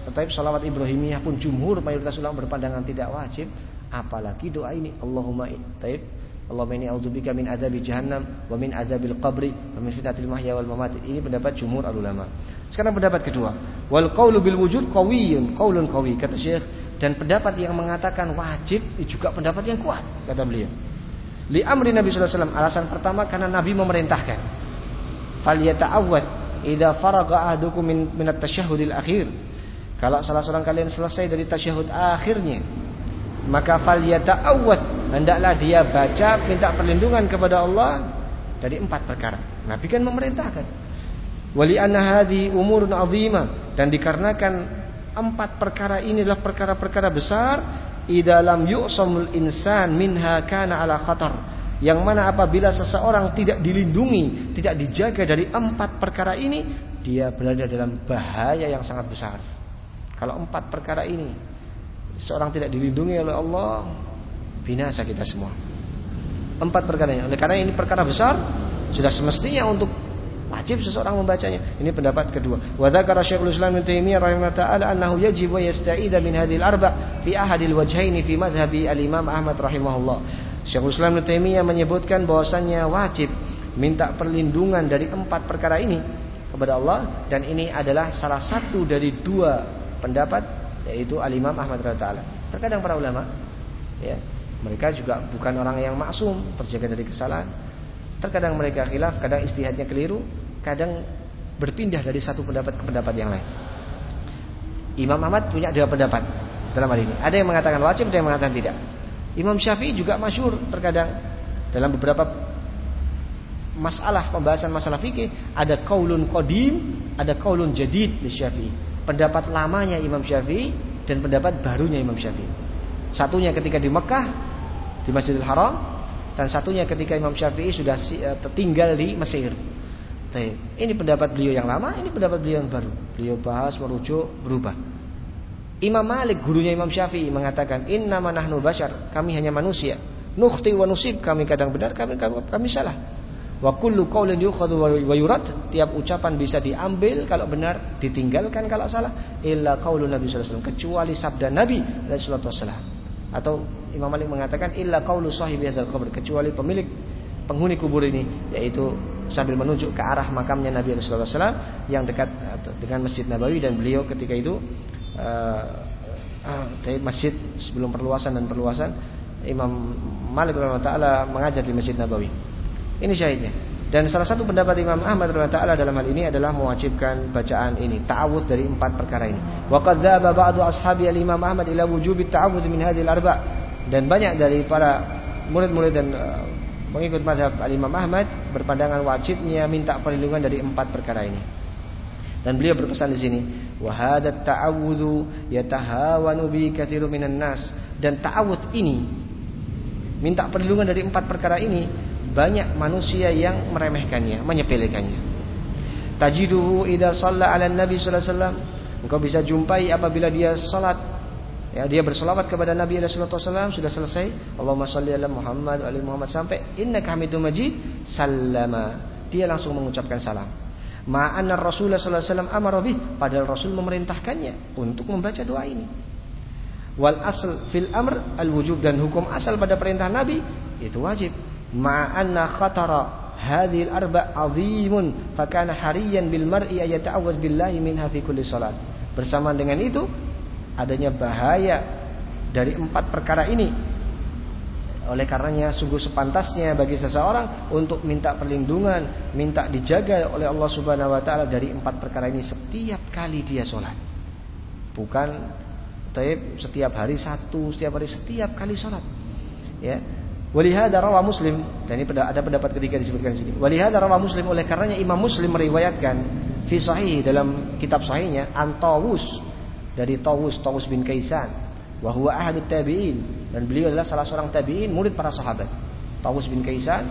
Speaker 1: tetapi salawat Ibrahimiyah pun jumhur mayoritas ulama berpandangan tidak wajib, apalagi doa ini Allahumma taib Allahumma inni a'udzubika min adzabi jahannam wa min adzabil qabri wa min fitnatil mahya wal mamat. Ini pendapat jumhur ulama. Sekarang pendapat kedua. Wal qaulu bil wujud qawiyyun, qaulun qawi kata Syekh dan pendapat yang mengatakan wajib juga pendapat yang kuat kata beliau. Li amri Nabi sallallahu alaihi wasallam alasan pertama karena Nabi memerintahkan. Falyata'awwad idza faraga ahadukum min min at-tasyahhudil akhir. Kalau salah seorang kalian selesai dari tasyahud akhirnya maka falyata'awwad hendaklah dia baca minta perlindungan kepada Allah dari empat perkara. Nabi kan memerintahkan. Wali anna hadhi umurun azimah dan dikarenakan empat perkara ini adalah perkara-perkara besar idalam yu'samul insan minha kana ala khatar yang mana apabila seseorang tidak dilindungi, tidak dijaga dari empat perkara ini, dia berada dalam bahaya yang sangat besar. Kalau empat perkara ini seorang tidak dilindungi oleh Allah, binasa kita semua. Empat perkara ini. Oleh karena ini perkara besar, sudah semestinya untuk wajib seseorang membacanya. Ini pendapat kedua. Wa dzakara Syekhul Islam Ibnu Taimiyah rahimahullah taala annahu yajib wa yasta'idha min hadhil arba' fi ahadil wajhaini fi madhhabi al-Imam Ahmad rahimahullah. Syekhul Islam Ibnu Taimiyah menyebutkan bahwasannya wajib minta perlindungan dari empat perkara ini kepada Allah dan ini adalah salah satu dari dua pendapat yaitu Al-Imam Ahmad radhiyallahu Terkadang para ulama ya, mereka juga bukan orang yang maksum, terjaga dari kesalahan. Terkadang mereka khilaf, kadang istihadnya keliru, kadang berpindah dari satu pendapat ke pendapat yang lain. Imam Ahmad punya dua pendapat dalam hal ini. Ada yang mengatakan wajib, ada yang mengatakan tidak. Imam Syafi'i juga masyur terkadang dalam beberapa masalah pembahasan masalah fikih ada kaulun qadim, ada kaulun jadid di Syafi'i. Pendapat lamanya Imam Syafi'i dan pendapat barunya Imam Syafi'i. Satunya ketika di Mekah di Masjidil Haram dan satunya ketika Imam Syafi'i sudah eh, tinggal di Mesir. Ini pendapat beliau yang lama, ini pendapat beliau yang baru. Beliau bahas, merujuk, berubah. Imam Malik, gurunya Imam Syafi'i mengatakan, Inna manahnu bashar, kami hanya manusia. Nukhti wa nusib, kami kadang benar, kami, kami, kami salah. Wa kullu qawlin yukhadhu wa yurad, tiap ucapan bisa diambil kalau benar, ditinggalkan kalau salah. Illa qaulun Nabi sallallahu alaihi wasallam, kecuali sabda Nabi sallallahu alaihi wasallam. Atau Imam Malik mengatakan illa qaulu sahibi hadzal qabr, kecuali pemilik penghuni kubur ini yaitu sambil menunjuk ke arah makamnya Nabi Rasulullah SAW yang dekat dengan Masjid Nabawi dan beliau ketika itu uh, uh, masjid sebelum perluasan dan perluasan Imam Malik taala mengajar di Masjid Nabawi. Ini syahidnya. Dan salah satu pendapat Imam Ahmad taala dalam hal ini adalah mewajibkan bacaan ini, ta'awudz dari empat perkara ini. Wa qad dzaba ba'du ashabi al-Imam Ahmad ila wujubi ta'awudz min hadhihi al-arba' dan banyak dari para murid-murid dan uh, Mengikut mazhab Al-Imam Ahmad berpandangan wajibnya minta perlindungan dari empat perkara ini. Dan beliau berpesan di sini, wa hadat ta'awudzu yatahawanu bi katsiru minan nas. Dan ta'awudz ini minta perlindungan dari empat perkara ini banyak manusia yang meremehkannya, menyepelekannya. Tajiduhu idza shalla 'ala nabi sallallahu alaihi wasallam. Engkau bisa jumpai apabila dia salat Ya, dia berselawat kepada Nabi alaihi wasallam sudah selesai. Allahumma shalli ala Muhammad ali Muhammad sampai innaka Hamidum Majid sallama. Dia langsung mengucapkan salam. Ma'anna Rasulullah sallallahu alaihi wasallam amara padahal Rasul memerintahkannya untuk membaca doa ini. Wal asl fil amr al wujub dan hukum asal pada perintah Nabi itu wajib. Ma'anna khatara hadhil arba azimun fakana hariyan bil mar'i ayata'awwadz billahi minha fi kulli salat. Bersama dengan itu adanya bahaya dari empat perkara ini. Oleh karenanya sungguh sepantasnya bagi seseorang untuk minta perlindungan, minta dijaga oleh Allah Subhanahu wa taala dari empat perkara ini setiap kali dia sholat. Bukan taib setiap hari satu, setiap hari setiap kali sholat. Ya. Walihada rawa Muslim dan ini ada pendapat ketiga disebutkan di sini. Walihada rawa Muslim oleh karenanya Imam Muslim meriwayatkan fi sahih dalam kitab sahihnya Antawus dari Tawus Tawus bin Kaisan wa huwa ahadut tabi'in dan beliau adalah salah seorang tabi'in murid para sahabat Tawus bin Kaisan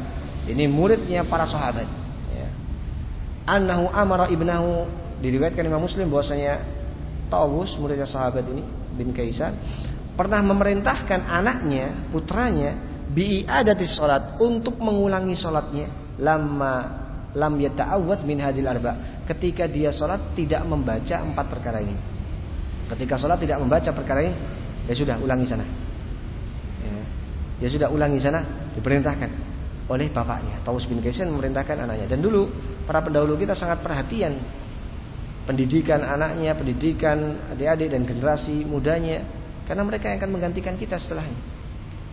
Speaker 1: ini muridnya para sahabat ya. annahu amara ibnahu diriwayatkan Imam Muslim bahwasanya Tawus muridnya sahabat ini bin Kaisan pernah memerintahkan anaknya putranya bi'adati salat untuk mengulangi salatnya lama lam yata'awwad min hadil arba ketika dia salat tidak membaca empat perkara ini Ketika sholat tidak membaca perkara ini, ya sudah ulangi sana. Ya sudah ulangi sana, diperintahkan oleh bapaknya. Taus bin Kaisan memerintahkan anaknya. Dan dulu para pendahulu kita sangat perhatian pendidikan anaknya, pendidikan adik-adik dan generasi mudanya, karena mereka yang akan menggantikan kita setelahnya.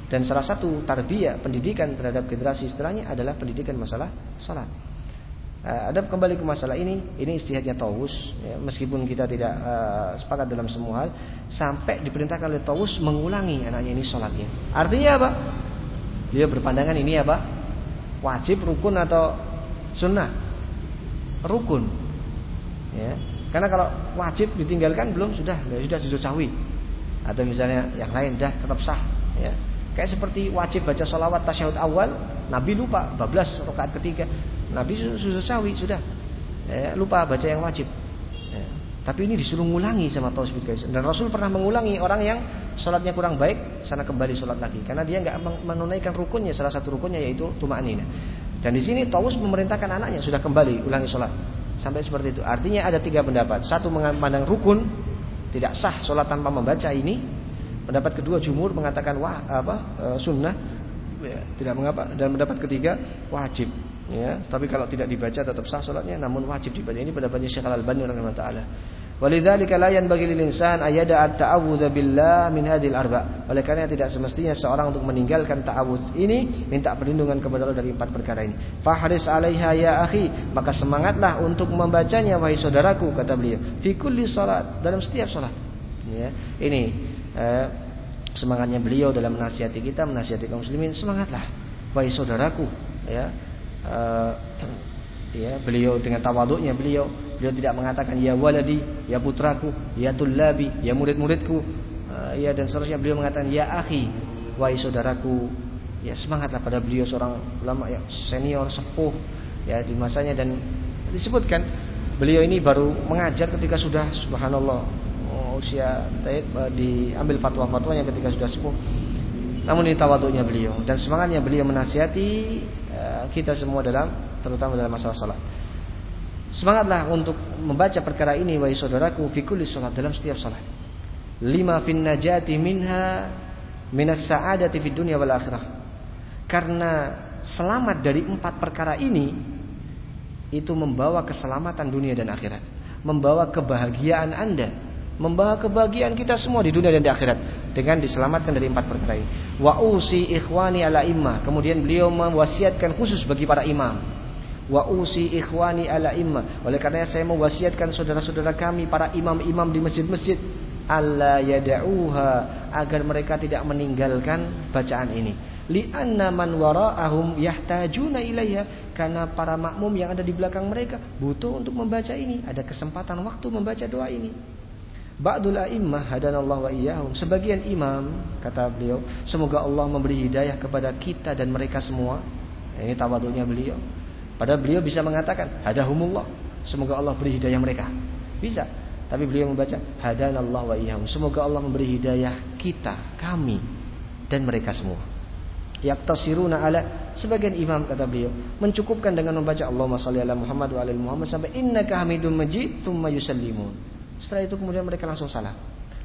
Speaker 1: Dan salah satu tarbiyah pendidikan terhadap generasi setelahnya adalah pendidikan masalah salat. Uh, ada kembali ke masalah ini, ini istihadnya Tawus, ya, meskipun kita tidak uh, sepakat dalam semua hal, sampai diperintahkan oleh Tawus mengulangi anaknya ini sholatnya. Artinya apa? Dia berpandangan ini apa? Wajib, rukun atau sunnah? Rukun. Ya. Karena kalau wajib ditinggalkan belum sudah, ya sudah sudah cawi. Atau misalnya yang lain dah tetap sah. Ya. Kayak seperti wajib baca sholawat tasyahud awal, Nabi lupa bablas rakaat ketiga. Nabi susu sawi sudah ya, lupa baca yang wajib. Ya. Tapi ini disuruh ngulangi sama Taus bin. Dan Rasul pernah mengulangi orang yang sholatnya kurang baik, sana kembali sholat lagi. Karena dia nggak menunaikan rukunnya, salah satu rukunnya yaitu tumanina. Dan di sini Taus memerintahkan anaknya sudah kembali ulangi sholat. Sampai seperti itu. Artinya ada tiga pendapat. Satu memandang rukun, tidak sah sholat tanpa membaca ini. Pendapat kedua jumur mengatakan wah apa e, sunnah ya, tidak mengapa dan pendapat ketiga wajib ya tapi kalau tidak dibaca tetap sah salatnya namun wajib dibaca ini pendapatnya Syekh Al-Albani rahimahullah taala Walidzalika la yanbaghi lil insan ayada at-ta'awudz billah min hadhil arba. Oleh karena tidak semestinya seorang untuk meninggalkan ta'awudz ini minta perlindungan kepada Allah dari empat perkara ini. Fahris 'alaiha ya akhi, maka semangatlah untuk membacanya wahai saudaraku kata beliau. Fi kulli salat, dalam setiap salat. Ya, ini eh, semangatnya beliau dalam menasihati kita, menasihati kaum muslimin, semangatlah wahai saudaraku, ya. Eh, ya, beliau dengan tawaduknya beliau, beliau tidak mengatakan ya waladi, ya putraku, ya tullabi, ya murid-muridku, eh, ya dan seterusnya. Beliau mengatakan ya akhi, wahai saudaraku, ya semangatlah pada beliau seorang ulama yang senior sepuh ya di masanya. Dan disebutkan beliau ini baru mengajar ketika sudah subhanallah oh, usia taib eh, diambil fatwa-fatwanya ketika sudah sepuh. Namun ini tawaduknya beliau. Dan semangatnya beliau menasihati kita semua dalam terutama dalam masalah salat. Semangatlah untuk membaca perkara ini wahai saudaraku fi kulli salat dalam setiap salat. Lima fin najati minha minas sa'adati fid dunya wal akhirah. Karena selamat dari empat perkara ini itu membawa keselamatan dunia dan akhirat, membawa kebahagiaan Anda, membawa kebahagiaan kita semua di dunia dan di akhirat dengan diselamatkan dari empat perkara ini. Wa usi ikhwani ala imma. Kemudian beliau mewasiatkan khusus bagi para imam. Wa usi ikhwani ala imma. Oleh karena saya mewasiatkan saudara-saudara kami para imam-imam di masjid-masjid alla yada'uha agar mereka tidak meninggalkan bacaan ini li'anna man wara'ahum yahtajuna ilaiha karena para makmum yang ada di belakang mereka butuh untuk membaca ini ada kesempatan waktu membaca doa ini Ba'dul a'immah hadanallahu wa iyyahum. Sebagian imam kata beliau semoga Allah memberi hidayah kepada kita dan mereka semua. Ini tawaduknya beliau. Padahal beliau bisa mengatakan hadahumullah. Semoga Allah beri hidayah mereka. Bisa. Tapi beliau membaca hadanallahu wa iyyahum. Semoga Allah memberi hidayah kita kami dan mereka semua. Yaktasiruna ala sebagian imam kata beliau mencukupkan dengan membaca Allahumma shalli ala Muhammad wa ala Muhammad sampai innaka hamidum majid thumma yusallimun setelah itu kemudian mereka langsung salah.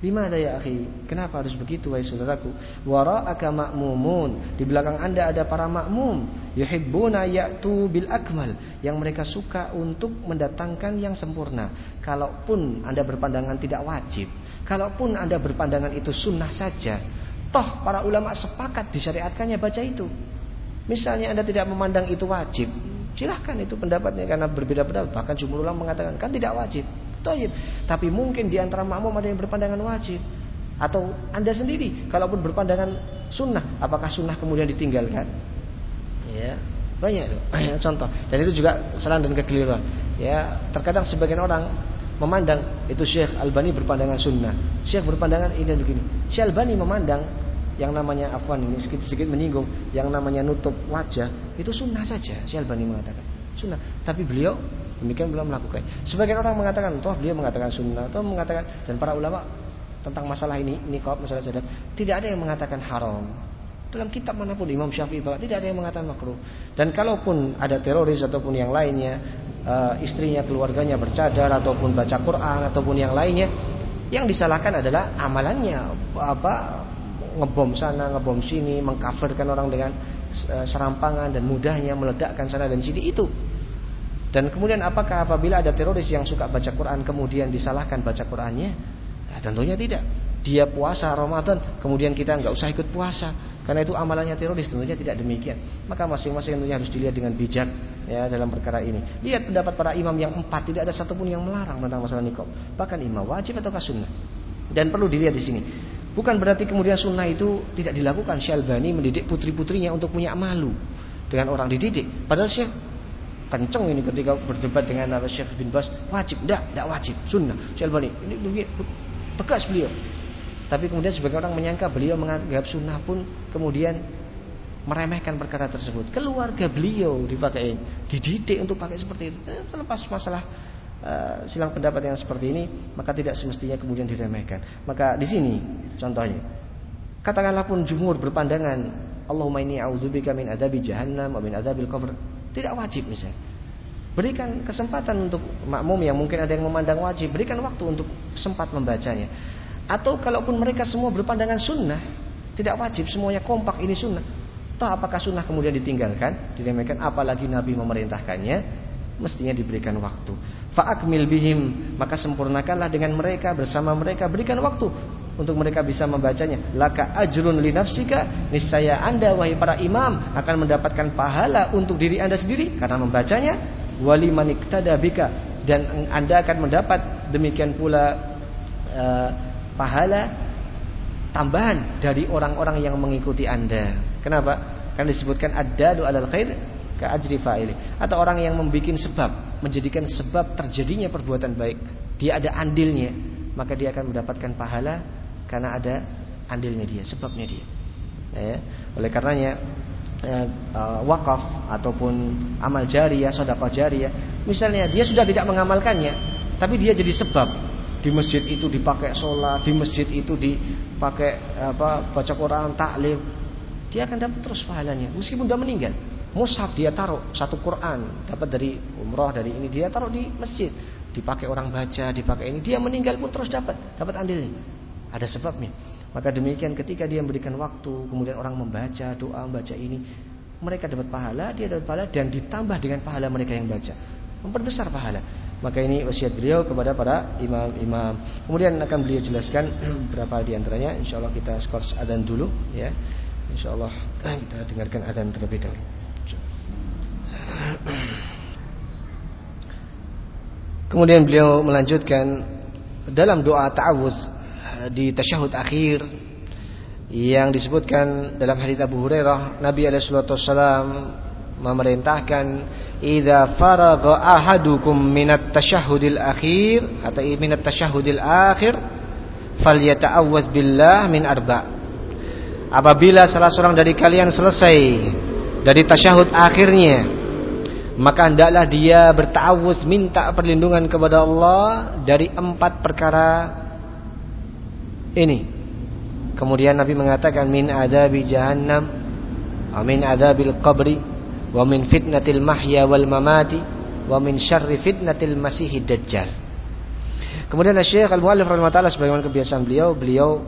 Speaker 1: Lima ada ya akhi? Kenapa harus begitu wahai saudaraku? Wara'aka ma'mumun. Di belakang anda ada para makmum yuhibbuna ya'tu bil akmal. Yang mereka suka untuk mendatangkan yang sempurna. Kalaupun anda berpandangan tidak wajib. Kalaupun anda berpandangan itu sunnah saja. Toh para ulama sepakat disyariatkannya baca itu. Misalnya Anda tidak memandang itu wajib, silahkan itu pendapatnya karena berbeda pendapat. Bahkan jumhur ulama mengatakan kan tidak wajib. Toyib. Tapi mungkin di antara makmum ada yang berpandangan wajib. Atau Anda sendiri, kalaupun berpandangan sunnah, apakah sunnah kemudian ditinggalkan? Ya, banyak itu. contoh. Dan itu juga kesalahan dan kekeliruan. Ya, terkadang sebagian orang memandang itu Syekh Albani berpandangan sunnah. Syekh berpandangan ini dan begini. Syekh Albani memandang yang namanya afwan ini sedikit-sedikit menyinggung yang namanya nutup wajah itu sunnah saja Syekh Albani mengatakan sunnah. Tapi beliau demikian belum melakukan. Sebagian orang mengatakan toh beliau mengatakan sunnah atau mengatakan dan para ulama tentang masalah ini nikab masalah cadar tidak ada yang mengatakan haram. Dalam kitab mana pun Imam Syafi'i bahwa tidak ada yang mengatakan makruh. Dan kalaupun ada teroris ataupun yang lainnya uh, istrinya keluarganya bercadar ataupun baca Quran ataupun yang lainnya yang disalahkan adalah amalannya. Apa ngebom sana, ngebom sini, mengkafirkan orang dengan eh, serampangan dan mudahnya meledakkan sana dan sini. Itu. Dan kemudian apakah apabila ada teroris yang suka baca Quran kemudian disalahkan baca Qurannya? Ya, tentunya tidak. Dia puasa Ramadan kemudian kita nggak usah ikut puasa karena itu amalannya teroris tentunya tidak demikian. Maka masing-masing tentunya harus dilihat dengan bijak ya dalam perkara ini. Lihat pendapat para imam yang empat tidak ada satupun yang melarang tentang masalah nikah. Bahkan imam wajib atau sunnah. Dan perlu dilihat di sini. Bukan berarti kemudian sunnah itu tidak dilakukan. Syalbani mendidik putri-putrinya untuk punya malu dengan orang dididik. Padahal Syekh kenceng ini ketika berdebat dengan Syekh bin Bas wajib, tidak, tidak wajib, sunnah. Syalbani ini tegas beliau. Tapi kemudian sebagian orang menyangka beliau menganggap sunnah pun kemudian meremehkan perkara tersebut. Keluarga beliau dipakai dididik untuk pakai seperti itu. Terlepas masalah uh, silang pendapat yang seperti ini, maka tidak semestinya kemudian diremehkan. Maka di sini contohnya, katakanlah pun jumhur berpandangan Allahumma inni a'udzubika min adzabi jahannam wa min adzabil qabr. Tidak wajib misalnya. Berikan kesempatan untuk makmum yang mungkin ada yang memandang wajib, berikan waktu untuk sempat membacanya. Atau kalaupun mereka semua berpandangan sunnah, tidak wajib semuanya kompak ini sunnah. Toh apakah sunnah kemudian ditinggalkan, diremehkan apalagi Nabi memerintahkannya, mestinya diberikan waktu. Fa'akmil bihim, maka sempurnakanlah dengan mereka bersama mereka berikan waktu untuk mereka bisa membacanya. Laka ajrun li nafsika, niscaya Anda wahai para imam akan mendapatkan pahala untuk diri Anda sendiri karena membacanya. Wali maniktada bika dan Anda akan mendapat demikian pula uh, pahala tambahan dari orang-orang yang mengikuti Anda. Kenapa? Karena disebutkan ad-dalu alal khair ka ajri fa'ili. Atau orang yang membuat sebab, menjadikan sebab terjadinya perbuatan baik. Dia ada andilnya, maka dia akan mendapatkan pahala karena ada andilnya dia, sebabnya dia. Ya. Oleh karenanya ya, uh, wakaf ataupun amal jariah, sedekah jariah, misalnya dia sudah tidak mengamalkannya, tapi dia jadi sebab di masjid itu dipakai sholat, di masjid itu dipakai apa baca Quran, taklim, dia akan dapat terus pahalanya meskipun sudah meninggal. Mushaf dia taruh satu Quran dapat dari umroh dari ini dia taruh di masjid dipakai orang baca dipakai ini dia meninggal pun terus dapat dapat andilnya ada sebabnya maka demikian ketika dia memberikan waktu kemudian orang membaca doa membaca ini mereka dapat pahala dia dapat pahala dan ditambah dengan pahala mereka yang baca memperbesar pahala maka ini wasiat beliau kepada para imam-imam. Kemudian akan beliau jelaskan berapa di antaranya. Insyaallah kita skors adzan dulu ya. Insyaallah kita dengarkan adzan terlebih dahulu. Kemudian beliau melanjutkan dalam doa ta'awuz di tasyahud akhir yang disebutkan dalam hadis Abu Hurairah Nabi alaihi wasallam memerintahkan idza faragha ahadukum minat tasyahhudil akhir atau minat tasyahhudil akhir falyata'awwadz billah min arba. Apabila salah seorang dari kalian selesai dari tasyahud akhirnya maka hendaklah dia bertawuz minta perlindungan kepada Allah dari empat perkara ini kemudian Nabi mengatakan min adabi jahannam amin adabil qabri wa min fitnatil mahya wal mamati wa min syarri fitnatil masihid dajjal. Kemudian Syekh Al-Muallif rahimahullah sebagaimana kebiasaan beliau, beliau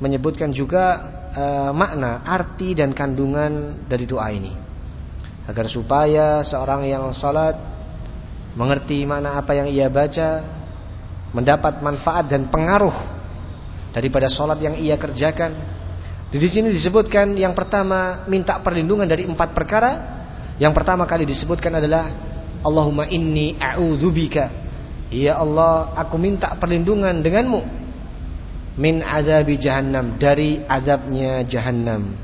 Speaker 1: menyebutkan juga uh, makna, arti dan kandungan dari doa ini. Agar supaya seorang yang salat mengerti makna apa yang ia baca, mendapat manfaat dan pengaruh daripada salat yang ia kerjakan. Di sini disebutkan yang pertama minta perlindungan dari empat perkara yang pertama kali disebutkan adalah Allahumma inni a'udzubika. Ya Allah, aku minta perlindungan denganmu min azabi jahannam dari azabnya jahannam.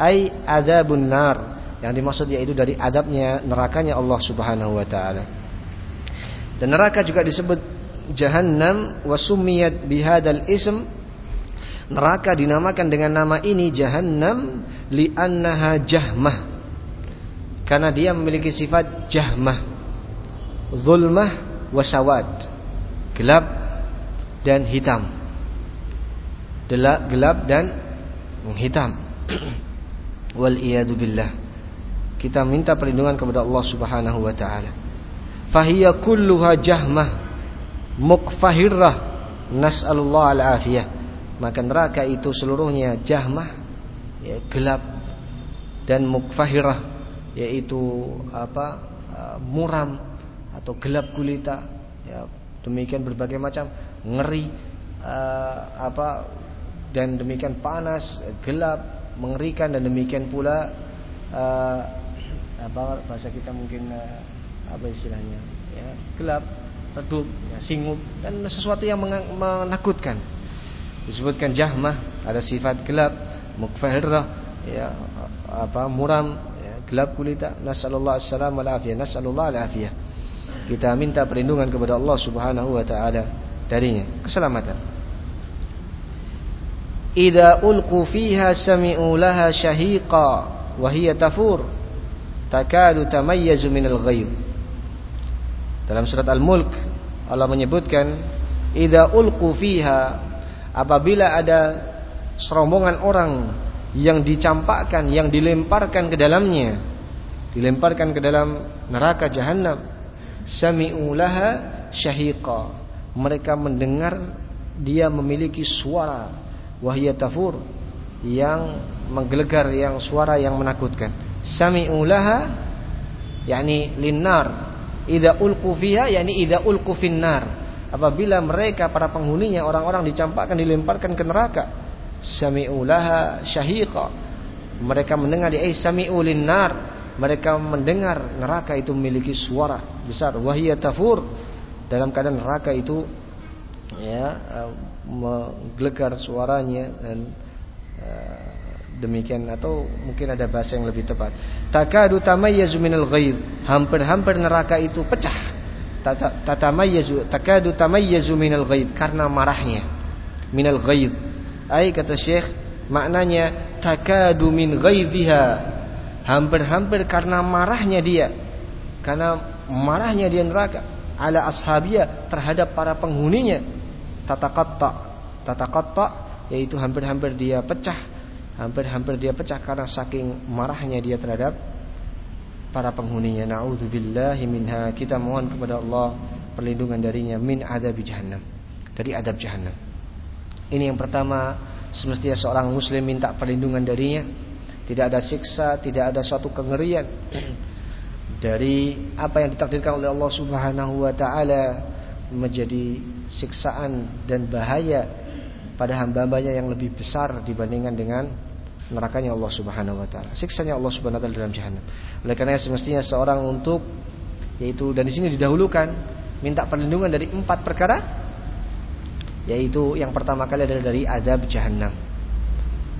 Speaker 1: Ai azabun nar. Yang dimaksud yaitu dari azabnya nerakanya Allah Subhanahu wa taala. Dan neraka juga disebut jahannam wa sumiyat bihadal ism neraka dinamakan dengan nama ini jahannam li'annaha jahmah karena dia memiliki sifat jahmah, zulmah, wasawad, gelap dan hitam. Gelap, gelap dan hitam. Wal billah. Kita minta perlindungan kepada Allah Subhanahu wa taala. Fahiya kulluha jahmah mukfahirah nas'alullah al-afiyah. Maka neraka itu seluruhnya jahmah ya, gelap dan mukfahirah yaitu apa uh, muram atau gelap gulita ya demikian berbagai macam ngeri uh, apa dan demikian panas gelap mengerikan dan demikian pula uh, apa bahasa kita mungkin uh, apa istilahnya ya gelap redup ya, singup dan sesuatu yang menakutkan disebutkan jahmah ada sifat gelap mukfahirah ya apa muram gelap gulita nasallallahu alaihi afiyah nasallallahu al afiyah kita minta perlindungan kepada Allah Subhanahu wa taala darinya. Keselamatan. Idza ulqu fiha sami'u laha shahiqa wa hiya tafur takadu tamayyazu minal ghayz dalam surat al-mulk Allah menyebutkan idza ulqu fiha apabila ada serombongan orang yang dicampakkan, yang dilemparkan ke dalamnya, dilemparkan ke dalam neraka jahanam. Sami'u laha syahiqa. Mereka mendengar dia memiliki suara wahya tafur yang menggelegar yang suara yang menakutkan. Sami'u laha yakni linnar. Idza ulqu fiha yakni idza ulqu finnar. Apabila mereka para penghuninya orang-orang dicampakkan dilemparkan ke neraka sami'u laha syahiqa mereka mendengar di ay sami'u linnar mereka mendengar neraka itu memiliki suara besar wahia tafur dalam keadaan neraka itu ya menggelegar suaranya dan uh, demikian atau mungkin ada bahasa yang lebih tepat. Takadu tamayyazu minal ghaidh. Hampir-hampir neraka itu pecah. Tatamayyazu takadu tamayyazu minal ghaidh karena marahnya. Minal ghaidh. Ai kata Syekh maknanya takadu min ghaidhiha. Hampir-hampir karena marahnya dia. Karena marahnya dia neraka ala ashabiyah terhadap para penghuninya tataqatta tataqatta yaitu hampir-hampir dia pecah hampir-hampir dia pecah karena saking marahnya dia terhadap para penghuninya naudzubillahi minha. Kita mohon kepada Allah perlindungan darinya min adab jahannam. Dari adab jahannam. Ini yang pertama semestinya seorang muslim minta perlindungan darinya. Tidak ada siksa tidak ada suatu kengerian dari apa yang ditakdirkan oleh Allah Subhanahu wa taala menjadi siksaan dan bahaya pada hamba-hambanya yang lebih besar dibandingkan dengan nerakanya Allah Subhanahu wa taala. Siksanya Allah Subhanahu wa taala dalam jahanam. Oleh karena semestinya seorang untuk yaitu dan di sini didahulukan minta perlindungan dari empat perkara yaitu yang pertama kali adalah dari azab jahanam.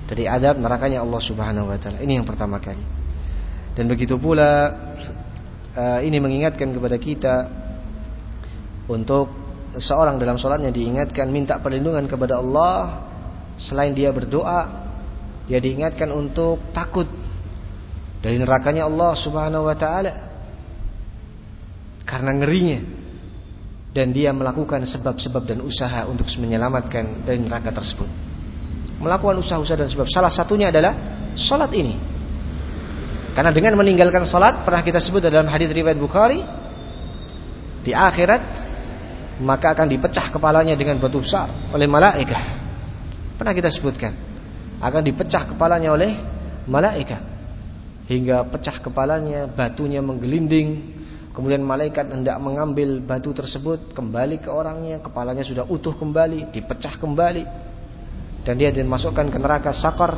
Speaker 1: Dari azab nerakanya Allah Subhanahu wa taala. Ini yang pertama kali. Dan begitu pula uh, ini mengingatkan kepada kita untuk seorang dalam sholatnya diingatkan minta perlindungan kepada Allah selain dia berdoa dia diingatkan untuk takut dari nerakanya Allah Subhanahu wa taala karena ngerinya dan dia melakukan sebab-sebab dan usaha untuk menyelamatkan dari neraka tersebut. Melakukan usaha-usaha dan sebab. Salah satunya adalah sholat ini. Karena dengan meninggalkan salat pernah kita sebut dalam hadis riwayat Bukhari di akhirat maka akan dipecah kepalanya dengan batu besar oleh malaikat. Pernah kita sebutkan akan dipecah kepalanya oleh malaikat hingga pecah kepalanya, batunya menggelinding. Kemudian malaikat hendak mengambil batu tersebut kembali ke orangnya, kepalanya sudah utuh kembali, dipecah kembali. Dan dia dimasukkan ke neraka sakar.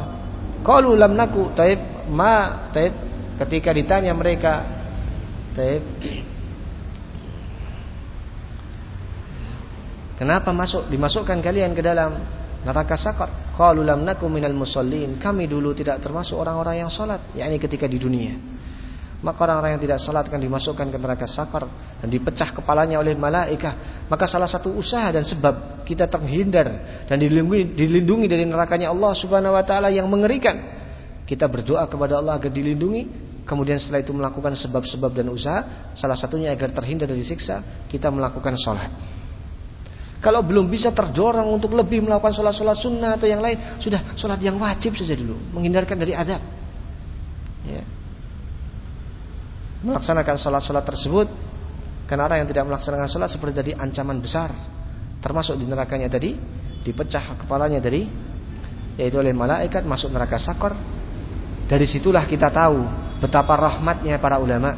Speaker 1: Qalu lam naku taib ma taib ketika ditanya mereka taib Kenapa masuk dimasukkan kalian ke dalam neraka sakar? Qalu lam minal musallin. Kami dulu tidak termasuk orang-orang yang salat, yakni ketika di dunia. Maka orang-orang yang tidak salat akan dimasukkan ke neraka sakar dan dipecah kepalanya oleh malaikat. Maka salah satu usaha dan sebab kita terhindar dan dilindungi, dilindungi dari nerakanya Allah Subhanahu wa taala yang mengerikan. Kita berdoa kepada Allah agar dilindungi Kemudian setelah itu melakukan sebab-sebab dan usaha Salah satunya agar terhindar dari siksa Kita melakukan sholat Kalau belum bisa terdorong untuk lebih melakukan sholat-sholat sunnah atau yang lain Sudah sholat yang wajib saja dulu. Menghindarkan dari adab ya. Melaksanakan sholat-sholat tersebut Karena orang yang tidak melaksanakan sholat Seperti tadi ancaman besar. Termasuk di nerakanya tadi Dipecah kepalanya dari Yaitu oleh malaikat masuk neraka sakor. Dari situlah kita tahu betapa rahmatnya para ulama.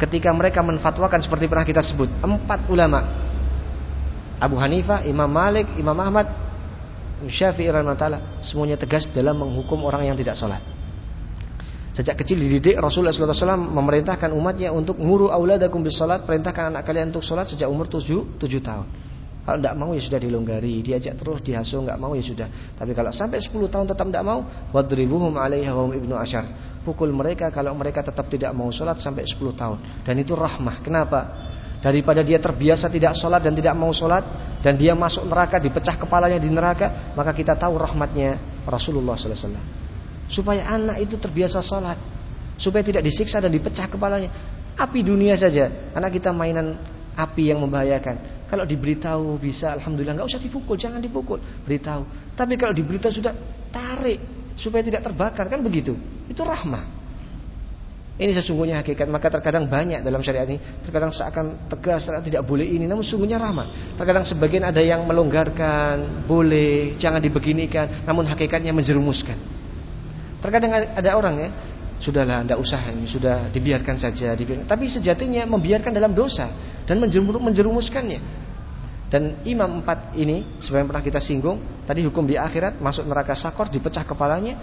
Speaker 1: Ketika mereka menfatwakan seperti pernah kita sebut empat ulama Abu Hanifah, Imam Malik, Imam Ahmad, Syafi'i rahimahullah semuanya tegas dalam menghukum orang yang tidak sholat. Sejak kecil dididik Rasulullah SAW memerintahkan umatnya untuk nguru auladakum bis salat, perintahkan anak kalian untuk sholat sejak umur 7, 7 tahun. Kalau tidak mau ya sudah dilonggari, diajak terus dihasuh, nggak mau ya sudah. Tapi kalau sampai 10 tahun tetap tidak mau, wadribuhum alaiha wa ibnu asyar. Pukul mereka kalau mereka tetap tidak mau sholat sampai 10 tahun. Dan itu rahmah. Kenapa? Daripada dia terbiasa tidak sholat dan tidak mau sholat dan dia masuk neraka dipecah kepalanya di neraka, maka kita tahu rahmatnya Rasulullah SAW. Supaya anak itu terbiasa sholat, supaya tidak disiksa dan dipecah kepalanya. Api dunia saja, anak kita mainan api yang membahayakan. Kalau diberitahu bisa, alhamdulillah nggak usah dipukul, jangan dipukul, beritahu. Tapi kalau diberitahu sudah tarik supaya tidak terbakar kan begitu. Itu rahmah. Ini sesungguhnya hakikat. Maka terkadang banyak dalam syariat ini. Terkadang seakan tegas, tidak boleh ini. Namun sesungguhnya rahmah. Terkadang sebagian ada yang melonggarkan, boleh, jangan dibeginikan. Namun hakikatnya menjerumuskan. Terkadang ada orang ya, sudahlah tidak usah ini sudah dibiarkan saja dibiarkan. tapi sejatinya membiarkan dalam dosa dan menjerumuskannya dan imam empat ini sebenarnya pernah kita singgung tadi hukum di akhirat masuk neraka sakor dipecah kepalanya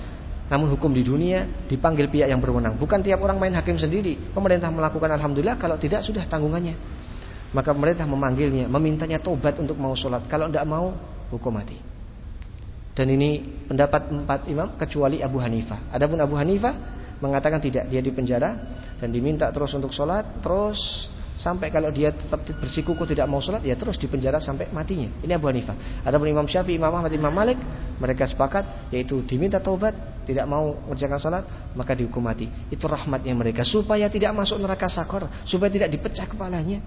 Speaker 1: namun hukum di dunia dipanggil pihak yang berwenang bukan tiap orang main hakim sendiri pemerintah melakukan alhamdulillah kalau tidak sudah tanggungannya maka pemerintah memanggilnya memintanya tobat untuk mau sholat kalau tidak mau hukum mati. Dan ini pendapat empat imam kecuali Abu Hanifah. Adapun Abu Hanifah mengatakan tidak, dia dipenjara dan diminta terus untuk sholat, terus sampai kalau dia tetap bersikuku tidak mau sholat ya terus dipenjara sampai matinya. Ini Abu Hanifah. Adapun Imam Syafi'i Imam Ahmad Imam Malik mereka sepakat yaitu diminta taubat tidak mau mengerjakan sholat maka dihukum mati. Itu rahmatnya mereka supaya tidak masuk neraka sakor supaya tidak dipecah kepalanya.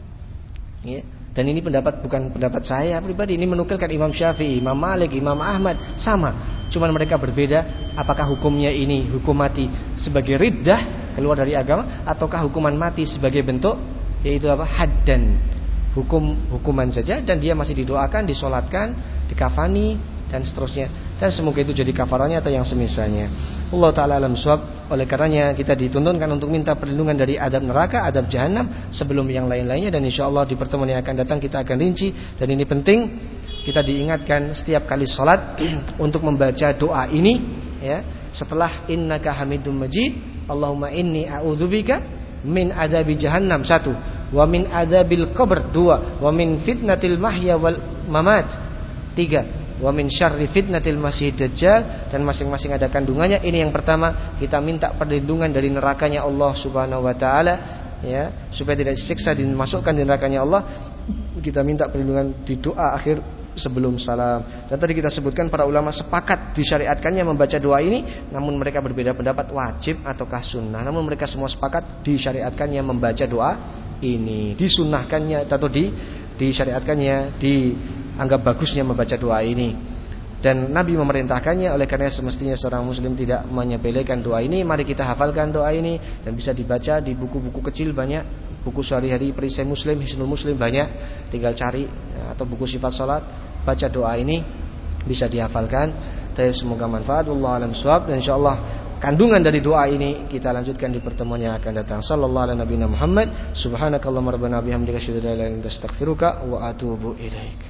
Speaker 1: Ya. dan ini pendapat bukan pendapat saya pribadi ini menukilkan Imam Syafi'i Imam Malik Imam Ahmad sama. Cuman mereka berbeda apakah hukumnya ini hukum mati sebagai riddah keluar dari agama ataukah hukuman mati sebagai bentuk yaitu apa? Haddan. Hukum hukuman saja dan dia masih didoakan disolatkan dikafani dan seterusnya. Dan semoga itu jadi kafarannya atau yang semisalnya. Allah taala alam suab oleh karenanya kita dituntunkan untuk minta perlindungan dari adab neraka adab jahanam sebelum yang lain-lainnya. Dan insya Allah di pertemuan yang akan datang kita akan rinci. Dan ini penting kita diingatkan setiap kali sholat untuk membaca doa ini ya. Setelah innaka hamidum majid Allahumma inni a'udzubika min adabi jahannam. Satu wa min adabil qabr dua. Wa min fitnatil mahya wal mamat tiga. Wa min syarri fitnatil masih dajjal dan masing-masing ada kandungannya. Ini yang pertama kita minta perlindungan dari nerakanya Allah Subhanahu wa taala ya supaya tidak disiksa dimasukkan di nerakanya Allah. Kita minta perlindungan di doa akhir sebelum salam. Dan tadi kita sebutkan para ulama sepakat disyariatkannya membaca doa ini, namun mereka berbeda pendapat wajib ataukah sunnah. Namun mereka semua sepakat disyariatkannya membaca doa ini, disunnahkannya atau di disyariatkannya, dianggap bagusnya membaca doa ini. Dan Nabi memerintahkannya oleh karena semestinya seorang muslim tidak menyepelekan doa ini Mari kita hafalkan doa ini Dan bisa dibaca di buku-buku kecil banyak buku sehari-hari perisai muslim, hisnul muslim banyak, tinggal cari ya, atau buku sifat salat, baca doa ini bisa dihafalkan. Tapi semoga manfaat Allah alam suab dan insyaallah kandungan dari doa ini kita lanjutkan di pertemuan yang akan datang. Sallallahu alaihi nabi Muhammad, subhanakallahumma rabbana bihamdika asyhadu an la ilaha illa anta wa atubu ilaik.